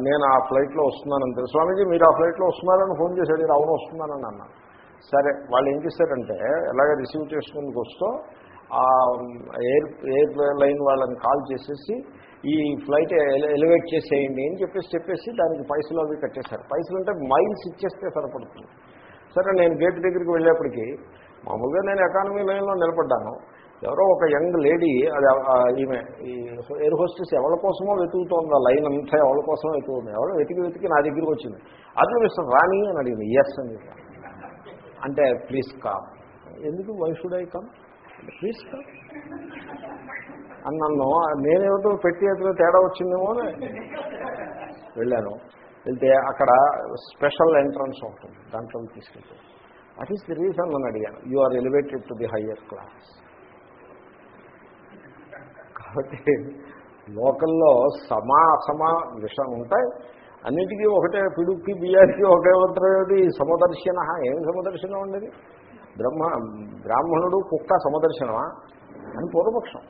నేను ఆ ఫ్లైట్లో వస్తున్నానంటే స్వామీజీ మీరు ఆ ఫ్లైట్లో వస్తున్నారని ఫోన్ చేశాడు అవును వస్తున్నానని అన్నా. సరే వాళ్ళు ఏం చేశారంటే ఎలాగ రిసీవ్ చేసుకుందుకు వస్తూ ఆ ఎయిర్ ఎయిర్ లైన్ వాళ్ళని కాల్ చేసేసి ఈ ఫ్లైట్ ఎలివేట్ చేసేయండి అని చెప్పేసి చెప్పేసి దానికి పైసలు అవి కట్టేశారు. పైసలు అంటే మైల్స్ ఇచ్చేస్తే సరిపడుతుంది. సరే నేను గేట్ దగ్గరికి వెళ్ళేప్పటికీ మామూలుగా నేను ఎకానమీ లైన్లో నిలబడ్డాను. ఎవరో ఒక యంగ్ లేడీ అది ఈమె ఈ ఎయిర్ హోస్టెస్ ఎవరి కోసమో వెతుకుతోంది ఆ లైన్ అంతా ఎవరి కోసమో వెతుకుతుంది. ఎవరో వెతికి వెతికి నా దగ్గరికి వచ్చింది. అది మిస్టర్ రాణి అని అడిగింది. ఎస్ అని అంటే ప్లీజ్ కామ్ ఎందుకు? Why should I come please come అని నన్ను నేనేమిటో పెట్టి ఎదురు తేడా వచ్చిందేమో వెళ్ళాను. వెళ్తే అక్కడ స్పెషల్ ఎంట్రన్స్ ఉంటుంది దాంట్లో తీసుకెళ్తాను వాట్ ఈస్ ది రీజన్ అని అడిగాను. You are elevated to the higher class కాబట్టి లోకల్లో సమా అసమా విషం ఉంటాయి. అన్నిటికీ ఒకటే పిడుక్కి బియ్యానికి ఒకే ఉత్తరది సమదర్శన ఏం సమదర్శనం ఉండేది? బ్రహ్మ బ్రాహ్మణుడు కుక్క సమదర్శనమా? అని పూర్వపక్షం.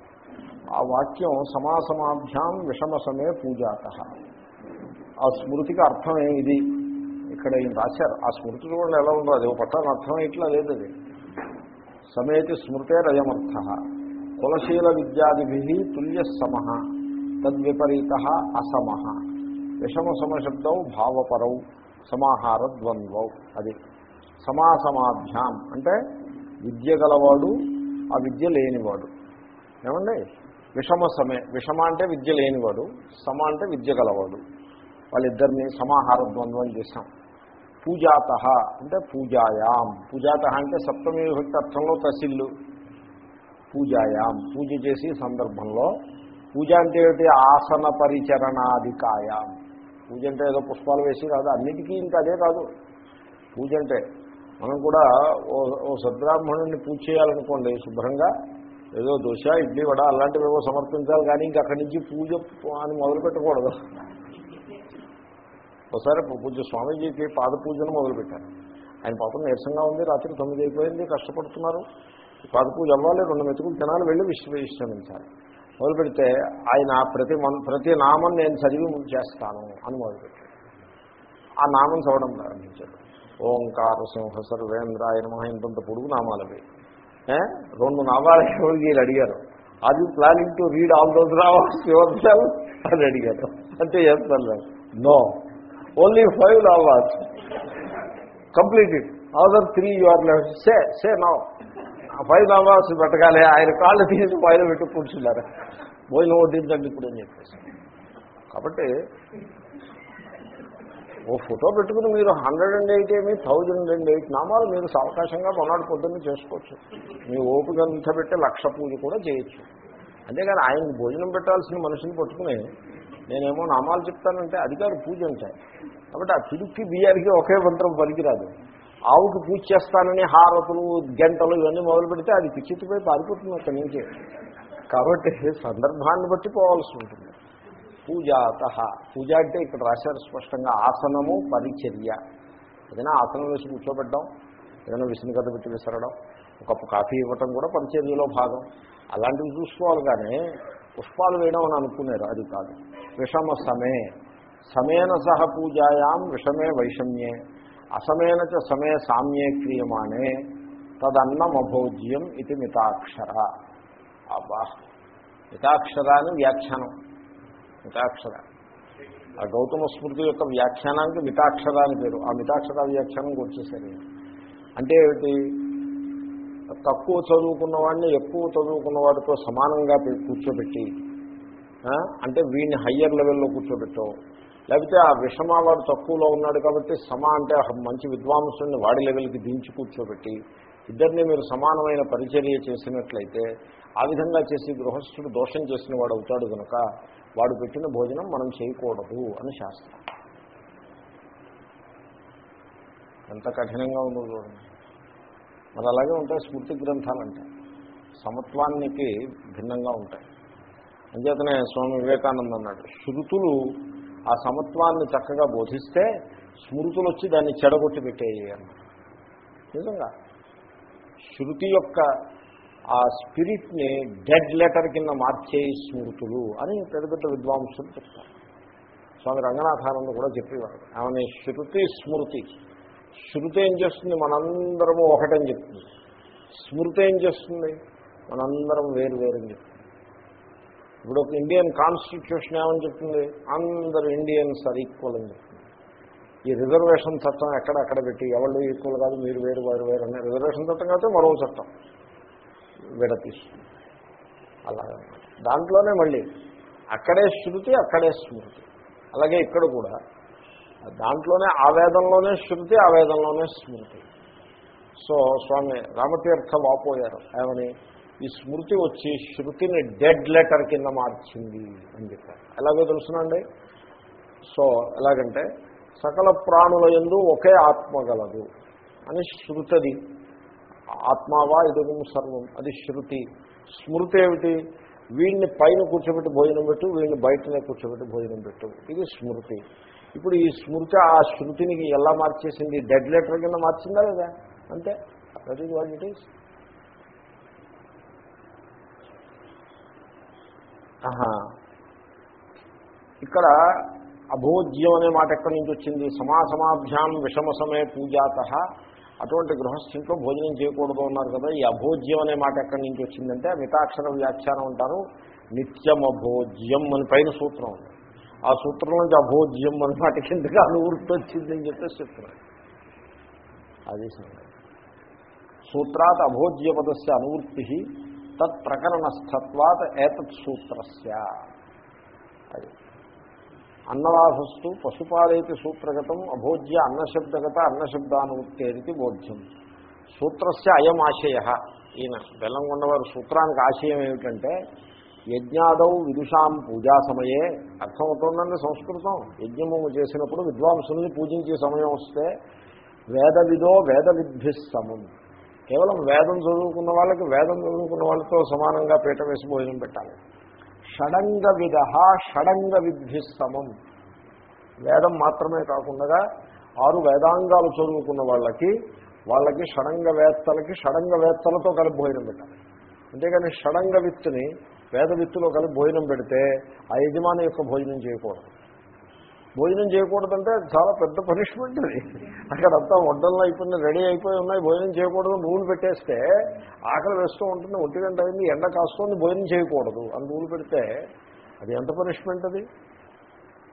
ఆ వాక్యం సమాసమాభ్యాం విషమసమే పూజాత. ఆ స్మృతికి అర్థం ఇది ఇక్కడ ఈయన రాశారు. ఆ స్మృతి చూడండి ఎలా ఉందో అది పట్టాన అర్థం ఇట్లా లేదు అది. సమేతి స్మృతే రయమర్థ. కులశీల విద్యాదిభి తుల్య సమ. తద్విపరీత అసమ. విషమ సమశబ్దం భావపరౌ. సమాహార ద్వంద్వౌ. అది సమాసమాభ్యాం. అంటే విద్య గలవాడు ఆ విద్య లేనివాడు. ఏమండి? విషమ సమే విషమ అంటే విద్య లేనివాడు సమ అంటే విద్య గలవాడు. వాళ్ళిద్దరిని సమాహార ద్వంద్వం చేశాం. పూజాత అంటే పూజాయాం. పూజాత అంటే సప్తమి విభక్తి అర్థంలో తసిల్లు పూజాయాం. పూజ చేసి సందర్భంలో పూజ అంటే ఏమిటి? ఆసన పరిచరణాధికాయాం. పూజ అంటే ఏదో పుష్పాలు వేసి కాదు అన్నిటికీ ఇంకా అదే కాదు. పూజ అంటే మనం కూడా ఓ ఓ సద్బ్రాహ్మణుడిని పూజ చేయాలనుకోండి శుభ్రంగా. ఏదో దోశ ఇడ్లీ వడ అలాంటివి ఏవో సమర్పించాలి కానీ ఇంక అక్కడి నుంచి పూజ అని మొదలు పెట్టకూడదు ఒకసారి పూజ స్వామీజీకి పాద పూజను మొదలుపెట్టారు. ఆయన పాపం నీరసంగా ఉంది రాత్రి తొమ్మిది అయిపోయింది కష్టపడుతున్నారు. పాద పూజ అవ్వాలి రెండు మెతుకులు తినాలి వెళ్ళి విశ్వ విశ్రమించాలి. మొదలు పెడితే ఆయన ప్రతి మన్ ప్రతి నామం నేను చదివి చేస్తాను అని మొదలుపెట్టాడు. ఆ నామం చదవడం ప్రారంభించాడు. ఓంకార సింహ సర్వేంద్ర ఆయన ఇంతంత పొడుగు నామాలు అవి. రెండు నామాలు వీళ్ళు అడిగారు? అది planning to read all those రావాలి యువర్ అని అడిగారు. అంటే చేస్తాను no. Only five namas complete it other three you are left say say నా ఫైవ్ లావాస్ పెట్టగాలి ఆయన కాళ్ళు తీసి పైన పెట్టి కూర్చున్నారు. భోజనం వడ్డించండి ఇప్పుడు అని చెప్పేసి. కాబట్టి ఓ ఫోటో పెట్టుకుని మీరు హండ్రెడ్ అండ్ ఎయిట్ ఏమి థౌజండ్ అండ్ ఎయిట్ నామాలు మీరు అవకాశంగా మొన్నటి పొద్దున్న చేసుకోవచ్చు. మీ ఓపిక అంతా పెట్టి లక్ష పూజ కూడా చేయొచ్చు. అంతేగాని ఆయన భోజనం పెట్టాల్సిన మనిషిని పట్టుకుని నేనేమో నామాలు చెప్తానంటే అది కాదు పూజ అంటే. కాబట్టి ఆ పిడికి బియ్యానికి ఒకే మంత్రం పనికిరాదు. ఆవుకి పూజ చేస్తానని హారతులు గంటలు ఇవన్నీ మొదలు పెడితే అది పిచ్చిపోయి పారిపోతుంది అక్కడి నుంచి. కాబట్టి సందర్భాన్ని బట్టి పోవాల్సి ఉంటుంది. పూజాత. పూజ అంటే ఇక్కడ రాశారు స్పష్టంగా ఆసనము పరిచర్య. ఏదైనా ఆసనం వేసి కూర్చోబెట్టడం ఏదైనా విసుని కథ పెట్టి విసరడం ఒక కప్పు కాఫీ ఇవ్వటం కూడా పరిచర్యలో భాగం. అలాంటివి చూసుకోవాలి కానీ పుష్పాలు వేయడం అని అనుకున్నారు అది కాదు. విషమ సమే. సమేన సహ పూజాయాం విషమే వైషమ్యే. అసమేన చ సమే సామ్యే తదన్నం తదన్నమభోజ్యం ఇది మితాక్షర. అబ్బా! మితాక్షర అని వ్యాఖ్యానం. మితాక్షర. ఆ గౌతమ స్మృతి యొక్క వ్యాఖ్యానానికి మితాక్షర అని పేరు. ఆ మితాక్షర వ్యాఖ్యానం వచ్చేసరి అంటే ఏమిటి? తక్కువ చదువుకున్న వాడిని ఎక్కువ చదువుకున్న వాడితో సమానంగా కూర్చోబెట్టి అంటే వీడిని హయ్యర్ లెవెల్లో కూర్చోబెట్టో లేకపోతే ఆ విషమా వాడు తక్కువలో ఉన్నాడు కాబట్టి సమ అంటే మంచి విద్వాంసుని వాడి లెవెల్కి దించి కూర్చోబెట్టి ఇద్దరిని మీరు సమానమైన పరిచర్య చేసినట్లయితే ఆ విధంగా చేసి గృహస్థుడు దోషం చేసిన వాడు అవుతాడు కనుక వాడు పెట్టిన భోజనం మనం చేయకూడదు అని శాస్త్రం. ఎంత కఠినంగా ఉందో చూడండి. మరి అలాగే ఉంటాయి స్మృతి గ్రంథాలంటే. సమత్వానికి భిన్నంగా ఉంటాయి. అంచేతనే స్వామి వివేకానంద అన్నాడు శృతులు ఆ సమత్వాన్ని చక్కగా బోధిస్తే స్మృతులు వచ్చి దాన్ని చెడగొట్టి పెట్టేయి అన్నాడు. నిజంగా శృతి యొక్క ఆ స్పిరిట్ని డెడ్ లెటర్ కింద మార్చేయి స్మృతులు అని పెద్ద పెద్ద విద్వాంసులు చెప్తారు. స్వామి రంగనాథానంద కూడా చెప్పేవారు ఆమె శృతి స్మృతి శృతి ఏం చేస్తుంది? మనందరము ఒకటని చెప్తుంది. స్మృతి ఏం చేస్తుంది? మనందరం వేరు వేరని చెప్తుంది. ఇప్పుడు ఒక ఇండియన్ కాన్స్టిట్యూషన్ ఏమని చెప్తుంది? అందరు ఇండియన్స్ ఆర్ ఈక్వల్ అని చెప్తుంది. ఈ రిజర్వేషన్ చట్టం ఎక్కడ అక్కడ పెట్టి ఎవరు ఈక్వల్ కాదు మీరు వేరు వారు వేరు అనే రిజర్వేషన్ చట్టం కాకపోతే మరో చట్టం విడతీస్తుంది అలాగే దాంట్లోనే మళ్ళీ అక్కడే శృతి అక్కడే స్మృతి. అలాగే ఇక్కడ కూడా దాంట్లోనే ఆవేదంలోనే శృతి ఆవేదంలోనే స్మృతి. సో స్వామి రామతీర్థ వాపోయారు ఏమని? ఈ స్మృతి వచ్చి శృతిని డెడ్ లెటర్ కింద మార్చింది అని చెప్పారు. ఎలాగో తెలుసునండి సో ఎలాగంటే సకల ప్రాణుల ఎందు ఒకే ఆత్మ గలదు అని శృతది. ఆత్మావా ఇదగం సర్వం అది శృతి. స్మృతి ఏమిటి? వీడిని పైన కూర్చోబెట్టి భోజనం పెట్టు వీడిని బయటనే కూర్చోబెట్టి భోజనం పెట్టు. ఇది స్మృతి. ఇప్పుడు ఈ స్మృతి ఆ శృతిని ఎలా మార్చేసింది? డెడ్ లెటర్ కింద మార్చిందా లేదా? అంతే. That is what it is ఇక్కడ అభోజ్యం అనే మాట ఎక్కడి నుంచి వచ్చింది? సమాసమాభ్యాం విషమ సమయ పూజాత. అటువంటి గృహస్థింట్లో భోజనం చేయకూడదు అన్నారు కదా. ఈ అభోజ్యం అనే మాట ఎక్కడి నుంచి వచ్చిందంటే మితాక్షర వ్యాఖ్యానం అంటారు నిత్యం అభోజ్యం అని పైన సూత్రం ఉంది. ఆ సూత్రం నుంచి అభోజ్యం అని మాట కిందగా అనువృత్తి వచ్చిందని చెప్పేసి చెప్తున్నారు. అది సూత్రాత్ సూత్రాత్ అభోజ్యపదస్య అనువృత్తి. తత్ ప్రకరణస్థత్వాత్ ఏతత్ సూత్రస్య. అది. అన్నలాభస్తు పశుపాలైతి సూత్రగతం అభోజ్య అన్నశబ్దగత అన్నశబ్దానువృత్తేరితి బోధ్యం. సూత్రస్య అయం ఆశయ. ఈయన బెల్లంగొండవారు సూత్రానికి ఆశయం ఏమిటంటే యజ్ఞాదౌ విదుషాం పూజా సమయే. అర్థమవుతుందండి సంస్కృతం? యజ్ఞము చేసినప్పుడు విద్వాంసుల్ని పూజించే సమయం వస్తే వేద విదో వేద విద్భిస్తమం కేవలం వేదం చదువుకున్న వాళ్ళకి వేదం చదువుకున్న వాళ్ళతో సమానంగా పీట వేసి భోజనం పెట్టాలి. షడంగ విధ షడంగ విద్భిస్తమం వేదం మాత్రమే కాకుండా ఆరు వేదాంగాలు చదువుకున్న వాళ్ళకి వాళ్ళకి షడంగవేత్తలకి షడంగవేత్తలతో కలిపి భోజనం పెట్టాలి. అంతేగాని షడంగ విత్తుని వేద విత్తులో కలిపి భోజనం పెడితే ఆ యజమాని యొక్క భోజనం చేయకూడదు. భోజనం చేయకూడదంటే చాలా పెద్ద పనిష్మెంట్ అది. అక్కడంతా వడ్డల్లో అయిపోయిన రెడీ అయిపోయి ఉన్నాయి భోజనం చేయకూడదు నూనె పెట్టేస్తే ఆకలి వేస్తూ ఉంటుంది ఒంటి గంట అయింది ఎండ కాస్తుంది భోజనం చేయకూడదు అని నూనె పెడితే అది ఎంత పనిష్మెంట్ అది?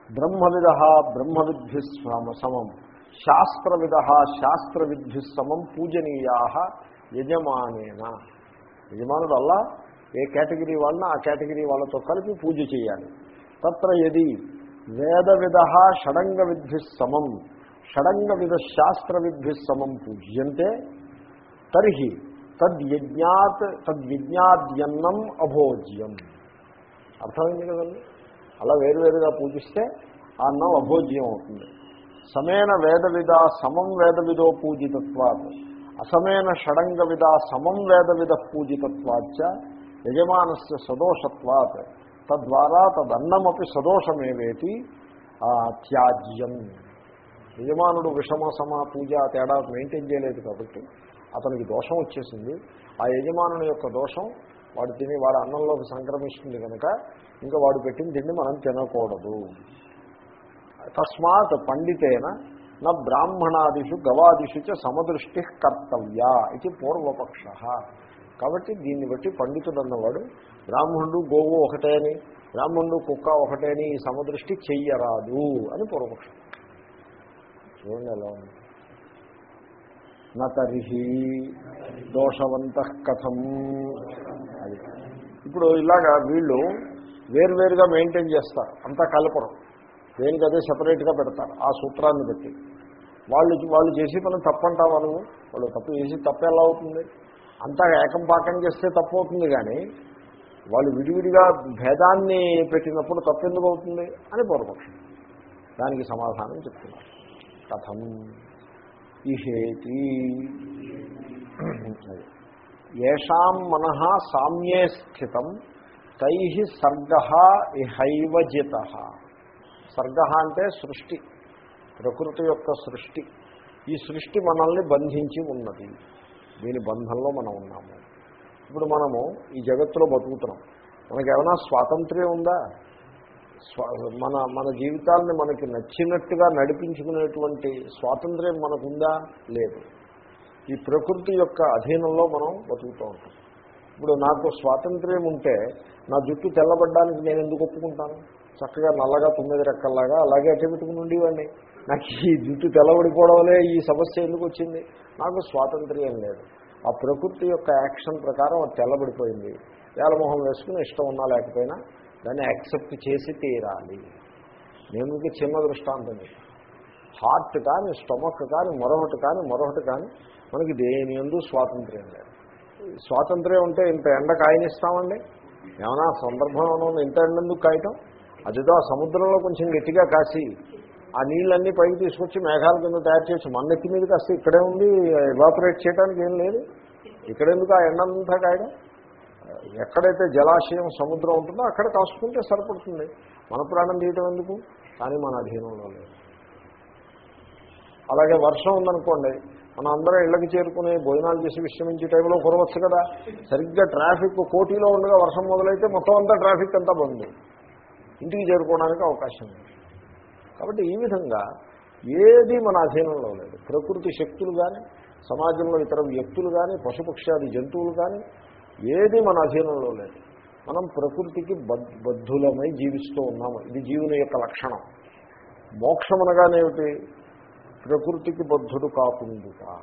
బ్రహ్మవిధ బ్రహ్మవిద్ధి సమం. శాస్త్రవిద శాస్త్రవిద్ధి సమం పూజనీయా యజమానేన. యజమానుడు అల్లా ఏ కేటగిరీ వాళ్ళని ఆ కేటగిరీ వాళ్ళతో కలిపి పూజ చేయాలి. తత్ర యది వేద విధ షడంగ విద్ధి సమం. షడంగ విధ శాస్త్ర విద్ధి సమం పూజ్యంతే. తర్హి తద్యజ్ఞాత్ తద్విజ్ఞాద్యన్నం అభోజ్యం. అర్థమైంది కదండి? అలా వేరువేరుగా పూజిస్తే ఆ అన్నం అభోజ్యం అవుతుంది. సమేన వేద విధ సమం వేద విధో పూజితత్వాత్. అసమేన షడంగ విధ సమం వేద విధ పూజితత్వాచ్చ యజమానస్య సదోషత్వాత్. తద్వారా తదన్నమపి సదోషమేవేతి త్యాజ్యం యజమానుడు విషమసమ పూజ తేడా మెయింటైన్ చేయలేదు కాబట్టి అతనికి దోషం వచ్చేసింది. ఆ యజమానుని యొక్క దోషం వాడు తిని వాడు అన్నంలోకి సంక్రమిస్తుంది కనుక ఇంకా వాడు పెట్టిన తిండి మనం తినకూడదు. తస్మాత్ పండితేన నా బ్రాహ్మణాదిషు గవాదిషు చ సమదృష్టి కర్తవ్య ఇది పూర్వపక్ష. కాబట్టి దీన్ని బట్టి పండితుడు అన్నవాడు బ్రాహ్మణుడు గోవు ఒకటే అని బ్రాహ్మణుడు కుక్క ఒకటే అని ఈ సమదృష్టి చెయ్యరాదు అని పూర్వపక్షం. చూడండి ఎలా ఉంది. నతరిహి దోషవంత కథం అది. ఇప్పుడు ఇలాగా వీళ్ళు వేరువేరుగా మెయింటైన్ చేస్తారు అంతా కలపడం. దేనికి అదే సపరేట్గా పెడతారు ఆ సూత్రాన్ని బట్టి. వాళ్ళు వాళ్ళు చేసి మనం తప్పంటావా నువ్వు? వాళ్ళు తప్పు చేసి తప్పు ఎలా అవుతుంది? అంతా ఏకం పాకం చేస్తే తప్పు అవుతుంది కానీ వాళ్ళు విడివిడిగా భేదాన్ని పెట్టినప్పుడు తప్పెందుకు అవుతుంది? అని పూర్వపక్షం. దానికి సమాధానం చెప్తున్నారు. కథం ఇహేతి. ఏషాం మనః సామ్యే స్థితం తై సర్గ ఇహైవ జిత. సర్గ అంటే సృష్టి ప్రకృతి యొక్క సృష్టి. ఈ సృష్టి మనల్ని బంధించి ఉన్నది. దీని బంధంలో మనం ఉన్నాము. ఇప్పుడు మనము ఈ జగత్తులో బతుకుతున్నాం. మనకేమైనా ఏమైనా స్వాతంత్ర్యం ఉందా? మన మన జీవితాన్ని మనకి నచ్చినట్టుగా నడిపించుకునేటువంటి స్వాతంత్ర్యం మనకుందా? లేదు. ఈ ప్రకృతి యొక్క అధీనంలో మనం బతుకుతూ ఉంటాం. ఇప్పుడు నాకు స్వాతంత్ర్యం ఉంటే నా జుట్టు తెల్లబడ్డానికి నేను ఎందుకు ఒప్పుకుంటాను? చక్కగా నల్లగా తొమ్మిది రెక్కల్లాగా అలాగే అట్టే పెట్టుకుని ఉండేవాడిని నాకు ఈ జుట్టు తెల్లబడిపోవడం ఈ సమస్య ఎందుకు వచ్చింది? నాకు స్వాతంత్ర్యం లేదు. ఆ ప్రకృతి యొక్క యాక్షన్ ప్రకారం అది తెల్లబడిపోయింది. వేలమోహం వేసుకుని ఇష్టం ఉన్నా లేకపోయినా దాన్ని యాక్సెప్ట్ చేసి తీరాలి. నేను చిన్న దృష్టాంతం హార్ట్ కానీ స్టమక్ కానీ మరొకటి కానీ మరొకటి కానీ మనకి దేని ఎందు స్వాతంత్ర్యం లేదు. స్వాతంత్ర్యం ఉంటే ఇంత ఎండ కాయనిస్తామండి? ఏమైనా సందర్భం ఇంత ఎండెందుకు కాయటం? అదితో ఆ సముద్రంలో కొంచెం గట్టిగా కాసి ఆ నీళ్ళన్నీ పైకి తీసుకొచ్చి మేఘాల కింద తయారు చేసి మన్నెక్కి మీద కాస్త ఇక్కడే ఉంది ఎవాపరేట్ చేయడానికి ఏం లేదు. ఇక్కడెందుకు ఆ ఎండంతా కాయడం? ఎక్కడైతే జలాశయం సముద్రం ఉంటుందో అక్కడ కాసుకుంటే సరిపడుతుంది. మన ప్రాణం తీయటం ఎందుకు? కానీ మన అధీనంలో లేదు. అలాగే వర్షం ఉందనుకోండి మనం అందరం ఇళ్ళకి చేరుకుని భోజనాలు చేసి విశ్రమించే టైంలో కురవచ్చు కదా. సరిగ్గా ట్రాఫిక్ కోటీలో ఉండగా వర్షం మొదలైతే మొత్తం అంతా ట్రాఫిక్ అంతా బంద్. ఇంటికి చేరుకోవడానికి అవకాశం ఉంది కాబట్టి ఈ విధంగా ఏది మన అధీనంలో లేదు. ప్రకృతి శక్తులు కానీ సమాజంలో ఇతర వ్యక్తులు కానీ పశుపక్షాది జంతువులు కానీ ఏది మన అధీనంలో లేదు. మనం ప్రకృతికి బద్ధులమై జీవిస్తూ ఉన్నాము. ఇది జీవుని యొక్క లక్షణం. మోక్షం అనగానేమిటి ప్రకృతికి బద్ధుడు కాకుండా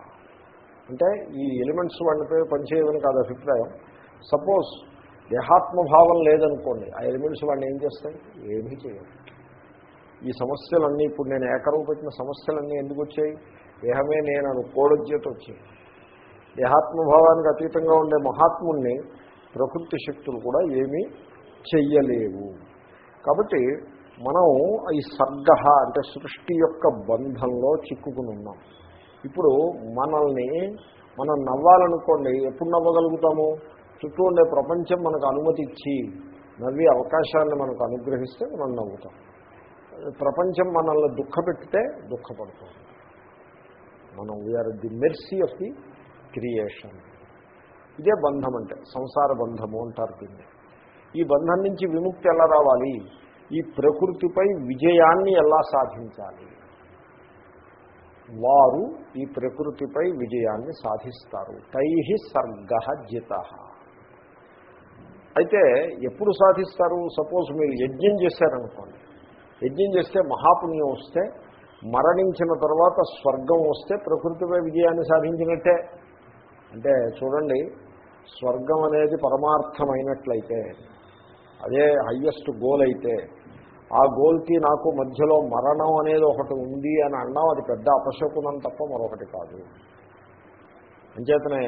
అంటే ఈ ఎలిమెంట్స్ వాటిపై పనిచేయమని కాదు అభిప్రాయం. సపోజ్ దేహాత్మభావం లేదనుకోండి ఆ ఎలిమెంట్స్ వాడిని ఏం చేస్తాయి? ఏమీ చేయదు ఈ సమస్యలన్నీ ఇప్పుడు నేను ఏకరవు పెట్టిన సమస్యలన్నీ ఎందుకు వచ్చాయి? దేహమే నేను అనుకోవడం చేత వచ్చాయి. దేహాత్మభావానికి అతీతంగా ఉండే మహాత్ముణ్ణి ప్రకృతి శక్తులు కూడా ఏమీ చెయ్యలేవు. కాబట్టి మనం ఈ సర్గ అంటే సృష్టి యొక్క బంధంలో చిక్కుకుని ఉన్నాం. ఇప్పుడు మనల్ని మనం నవ్వాలనుకోండి ఎప్పుడు నవ్వగలుగుతాము? చుట్టూ ఉండే ప్రపంచం మనకు అనుమతి ఇచ్చి నవ్వే అవకాశాన్ని మనకు అనుగ్రహిస్తే మనం నవ్వుతాం. ప్రపంచం మనల్ని దుఃఖపెట్టితే దుఃఖపడుతుంది. మనం we are the mercy of the creation ఇదే బంధం అంటే సంసార బంధము అంటారు దీన్ని. ఈ బంధం నుంచి విముక్తి ఎలా రావాలి? ఈ ప్రకృతిపై విజయాన్ని ఎలా సాధించాలి? వారు ఈ ప్రకృతిపై విజయాన్ని సాధిస్తారు. తై సర్గ జిత. అయితే ఎప్పుడు సాధిస్తారు? సపోజ్ మీరు యజ్ఞం చేశారనుకోండి. యజ్ఞం చేస్తే మహాపుణ్యం వస్తే మరణించిన తర్వాత స్వర్గం వస్తే ప్రకృతిపై విజయాన్ని సాధించినట్టే. అంటే చూడండి స్వర్గం అనేది పరమార్థమైనట్లయితే అదే హయ్యెస్ట్ గోల్ అయితే ఆ గోల్కి నాకు మధ్యలో మరణం అనేది ఒకటి ఉంది అని అన్నాం అది పెద్ద అపశకునం తప్ప మరొకటి కాదు. అంచేతనే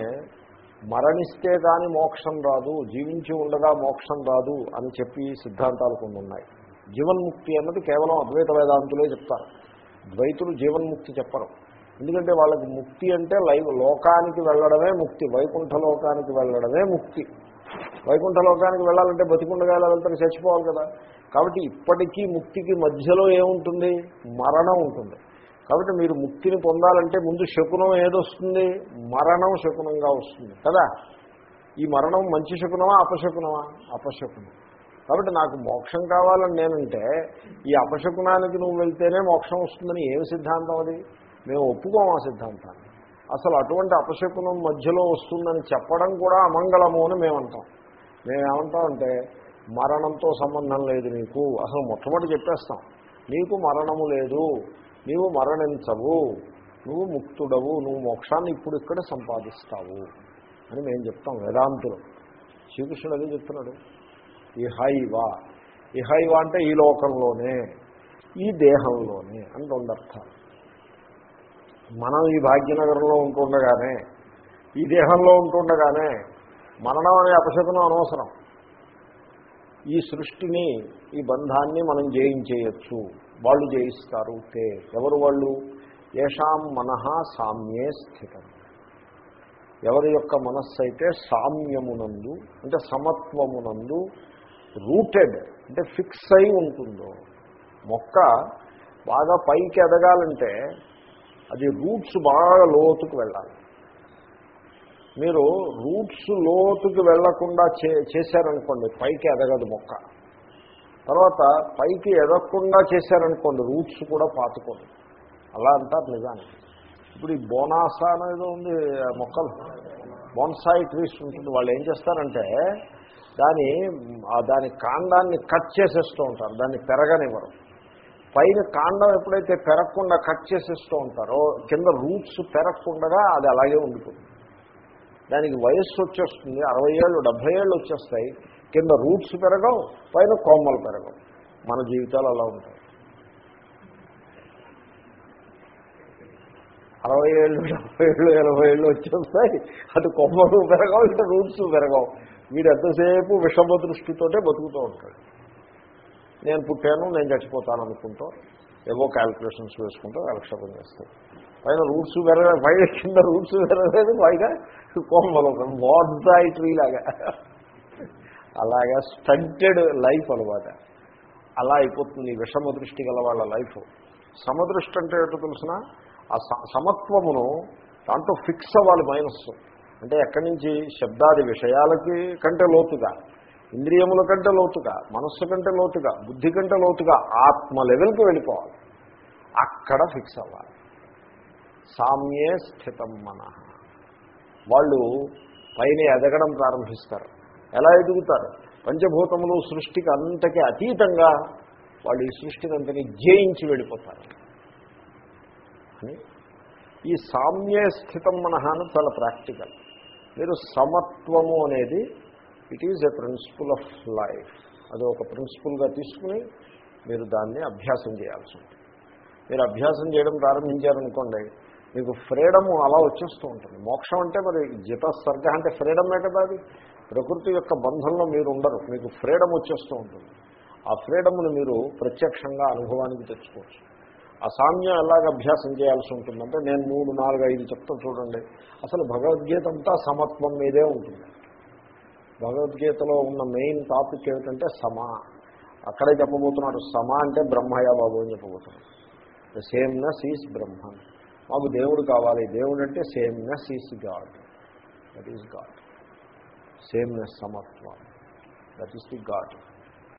మరణిస్తే కానీ మోక్షం రాదు జీవించి ఉండగా మోక్షం రాదు అని చెప్పి సిద్ధాంతాలు కొన్ని ఉన్నాయి. జీవన్ముక్తి అన్నది కేవలం అద్వైత వేదాంతులే చెప్తారు. ద్వైతులు జీవన్ముక్తి చెప్పరు. ఎందుకంటే వాళ్ళకి ముక్తి అంటే లైవ్ లోకానికి వెళ్ళడమే ముక్తి వైకుంఠ లోకానికి వెళ్ళడమే ముక్తి. వైకుంఠ లోకానికి వెళ్ళాలంటే బతికుండగా ఎలా వెళ్తారు చచ్చిపోవాలి కదా. కాబట్టి ఇప్పటికీ ముక్తికి మధ్యలో ఏముంటుంది? మరణం ఉంటుంది. కాబట్టి మీరు ముక్తిని పొందాలంటే ముందు శకునం ఏదొస్తుంది? మరణం శకునంగా వస్తుంది కదా. ఈ మరణం మంచి శకునమా అపశకునమా? అపశకునం. కాబట్టి నాకు మోక్షం కావాలని నేనంటే ఈ అపశకునానికి నువ్వు వెళ్తేనే మోక్షం వస్తుందని ఏమి సిద్ధాంతం అది? మేము ఒప్పుకోము ఆ సిద్ధాంతాన్ని. అసలు అటువంటి అపశకునం మధ్యలో వస్తుందని చెప్పడం కూడా అమంగళము అని మేము అంటాం మేము మరణంతో సంబంధం లేదు నీకు. అసలు మొట్టమొదటి చెప్పేస్తాం. నీకు మరణము లేదు. నీవు మరణించవు. నువ్వు ముక్తుడవు. నువ్వు మోక్షాన్ని ఇప్పుడు ఇక్కడ సంపాదిస్తావు అని మేము చెప్తాం వేదాంతులు. శ్రీకృష్ణుడు అదే చెప్తున్నాడు. ఇహైవ. ఇహైవ అంటే ఈ లోకంలోనే ఈ దేహంలోనే అని రెండర్థాలు మనం ఈ భాగ్యనగరంలో ఉంటుండగానే ఈ దేహంలో ఉంటుండగానే మరణం అనే అపశకునం అనవసరం. ఈ సృష్టిని ఈ బంధాన్ని మనం జయించేయచ్చు. వాళ్ళు జయిస్తారు తే. ఎవరు వాళ్ళు? ఏషాం మనహ సామ్యే స్థితం. ఎవరి యొక్క మనస్సు అయితే సామ్యమునందు అంటే సమత్వమునందు రూటెడ్ అంటే ఫిక్స్ అయి ఉంటుందో. మొక్క బాగా పైకి ఎదగాలంటే అది రూట్స్ బాగా లోతుకు వెళ్ళాలి. మీరు రూట్స్ లోతుకి వెళ్ళకుండా చే చేశారనుకోండి పైకి ఎదగదు మొక్క. తర్వాత పైకి ఎదగకుండా చేశారనుకోండి రూట్స్ కూడా పాతుకోండి అలా అంటారు నిజానికి ఇప్పుడు ఈ బోనాసా అనేది ఉంది ఆ మొక్కలు. బోన్సాయి ట్రీస్ ఉంటుంది వాళ్ళు ఏం చేస్తారంటే దాని దాని కాండాన్ని కట్ చేసేస్తూ ఉంటారు దాన్ని పెరగనివ్వరు. పైన కాండం ఎప్పుడైతే పెరగకుండా కట్ చేసేస్తూ ఉంటారో కింద రూట్స్ పెరగకుండా అది అలాగే ఉండిపోతుంది. దానికి వయస్సు వచ్చేస్తుంది అరవై ఏళ్ళు డెబ్భై ఏళ్ళు వచ్చేస్తాయి కింద రూట్స్ పెరగవు పైన కొమ్మలు పెరగవు. మన జీవితాలు అలా ఉంటాయి. అరవై ఏళ్ళు డెబ్బై ఏళ్ళు ఎనభై ఏళ్ళు వచ్చేస్తాయి అటు కొమ్మలు పెరగవు ఇటు రూట్స్ పెరగవు. వీడు ఎంతసేపు విషమ దృష్టితోటే బతుకుతూ ఉంటాడు. నేను పుట్టాను నేను చచ్చిపోతాను అనుకుంటూ ఏవో క్యాల్కులేషన్స్ వేసుకుంటూ కాలక్షేపం చేస్తాడు. పైన రూట్స్ పెరగ పైన కింద రూట్స్ పెరగలేదు పైగా కొమ్మలు మోడ్సాయి ట్రీ లాగా. అలాగా స్టంటెడ్ లైఫ్ అనమాట అలా అయిపోతుంది విషమ దృష్టి గల వాళ్ళ లైఫ్ సమదృష్టి అంటే ఏంటో తెలిసిన? ఆ సమత్వమును దాంట్లో ఫిక్స్ అవ్వాలి మైనస్ అంటే ఎక్కడి నుంచి? శబ్దాది విషయాలకి కంటే లోతుగా. ఇంద్రియముల కంటే లోతుగా. మనస్సు కంటే లోతుగా. బుద్ధి కంటే లోతుగా. ఆత్మ లెవెల్కి వెళ్ళిపోవాలి. అక్కడ ఫిక్స్ అవ్వాలి. సామ్యే స్థితం మన. వాళ్ళు పైన ఎదగడం ప్రారంభిస్తారు. ఎలా ఎదుగుతారు? పంచభూతములు సృష్టికి అంతకి అతీతంగా వాళ్ళు ఈ సృష్టిని అంతని జయించి వెళ్ళిపోతారు. అని. ఈ సామ్యే స్థితం మనహాను చాలా ప్రాక్టికల్. మీరు సమత్వము అనేది it is a principle of life అది ఒక ప్రిన్సిపల్గా తీసుకుని మీరు దాన్ని అభ్యాసం చేయాల్సి ఉంటుంది. మీరు అభ్యాసం చేయడం ప్రారంభించారనుకోండి మీకు ఫ్రీడము అలా వచ్చేస్తూ ఉంటుంది. మోక్షం అంటే మరి జిత సర్గ అంటే ఫ్రీడమే కదా అది. ప్రకృతి యొక్క బంధంలో మీరు ఉండరు. మీకు ఫ్రీడమ్ వచ్చేస్తూ ఉంటుంది. ఆ ఫ్రీడమ్ను మీరు ప్రత్యక్షంగా అనుభవానికి తెచ్చుకోవచ్చు. అసామ్యం ఎలాగ అభ్యాసం చేయాల్సి ఉంటుందంటే నేను మూడు నాలుగు ఐదు చెప్తాను చూడండి. అసలు భగవద్గీత అంతా సమత్వం మీదే ఉంటుంది. భగవద్గీతలో ఉన్న మెయిన్ టాపిక్ ఏమిటంటే సమ. అక్కడే చెప్పబోతున్నాడు సమ అంటే బ్రహ్మయ్య బాబు అని చెప్పబోతున్నాడు. ద సేమ్నెస్ ఈజ్ బ్రహ్మ మాకు దేవుడు కావాలి. దేవుడు అంటే sameness is god that is god sameness సమత్వం. That is the God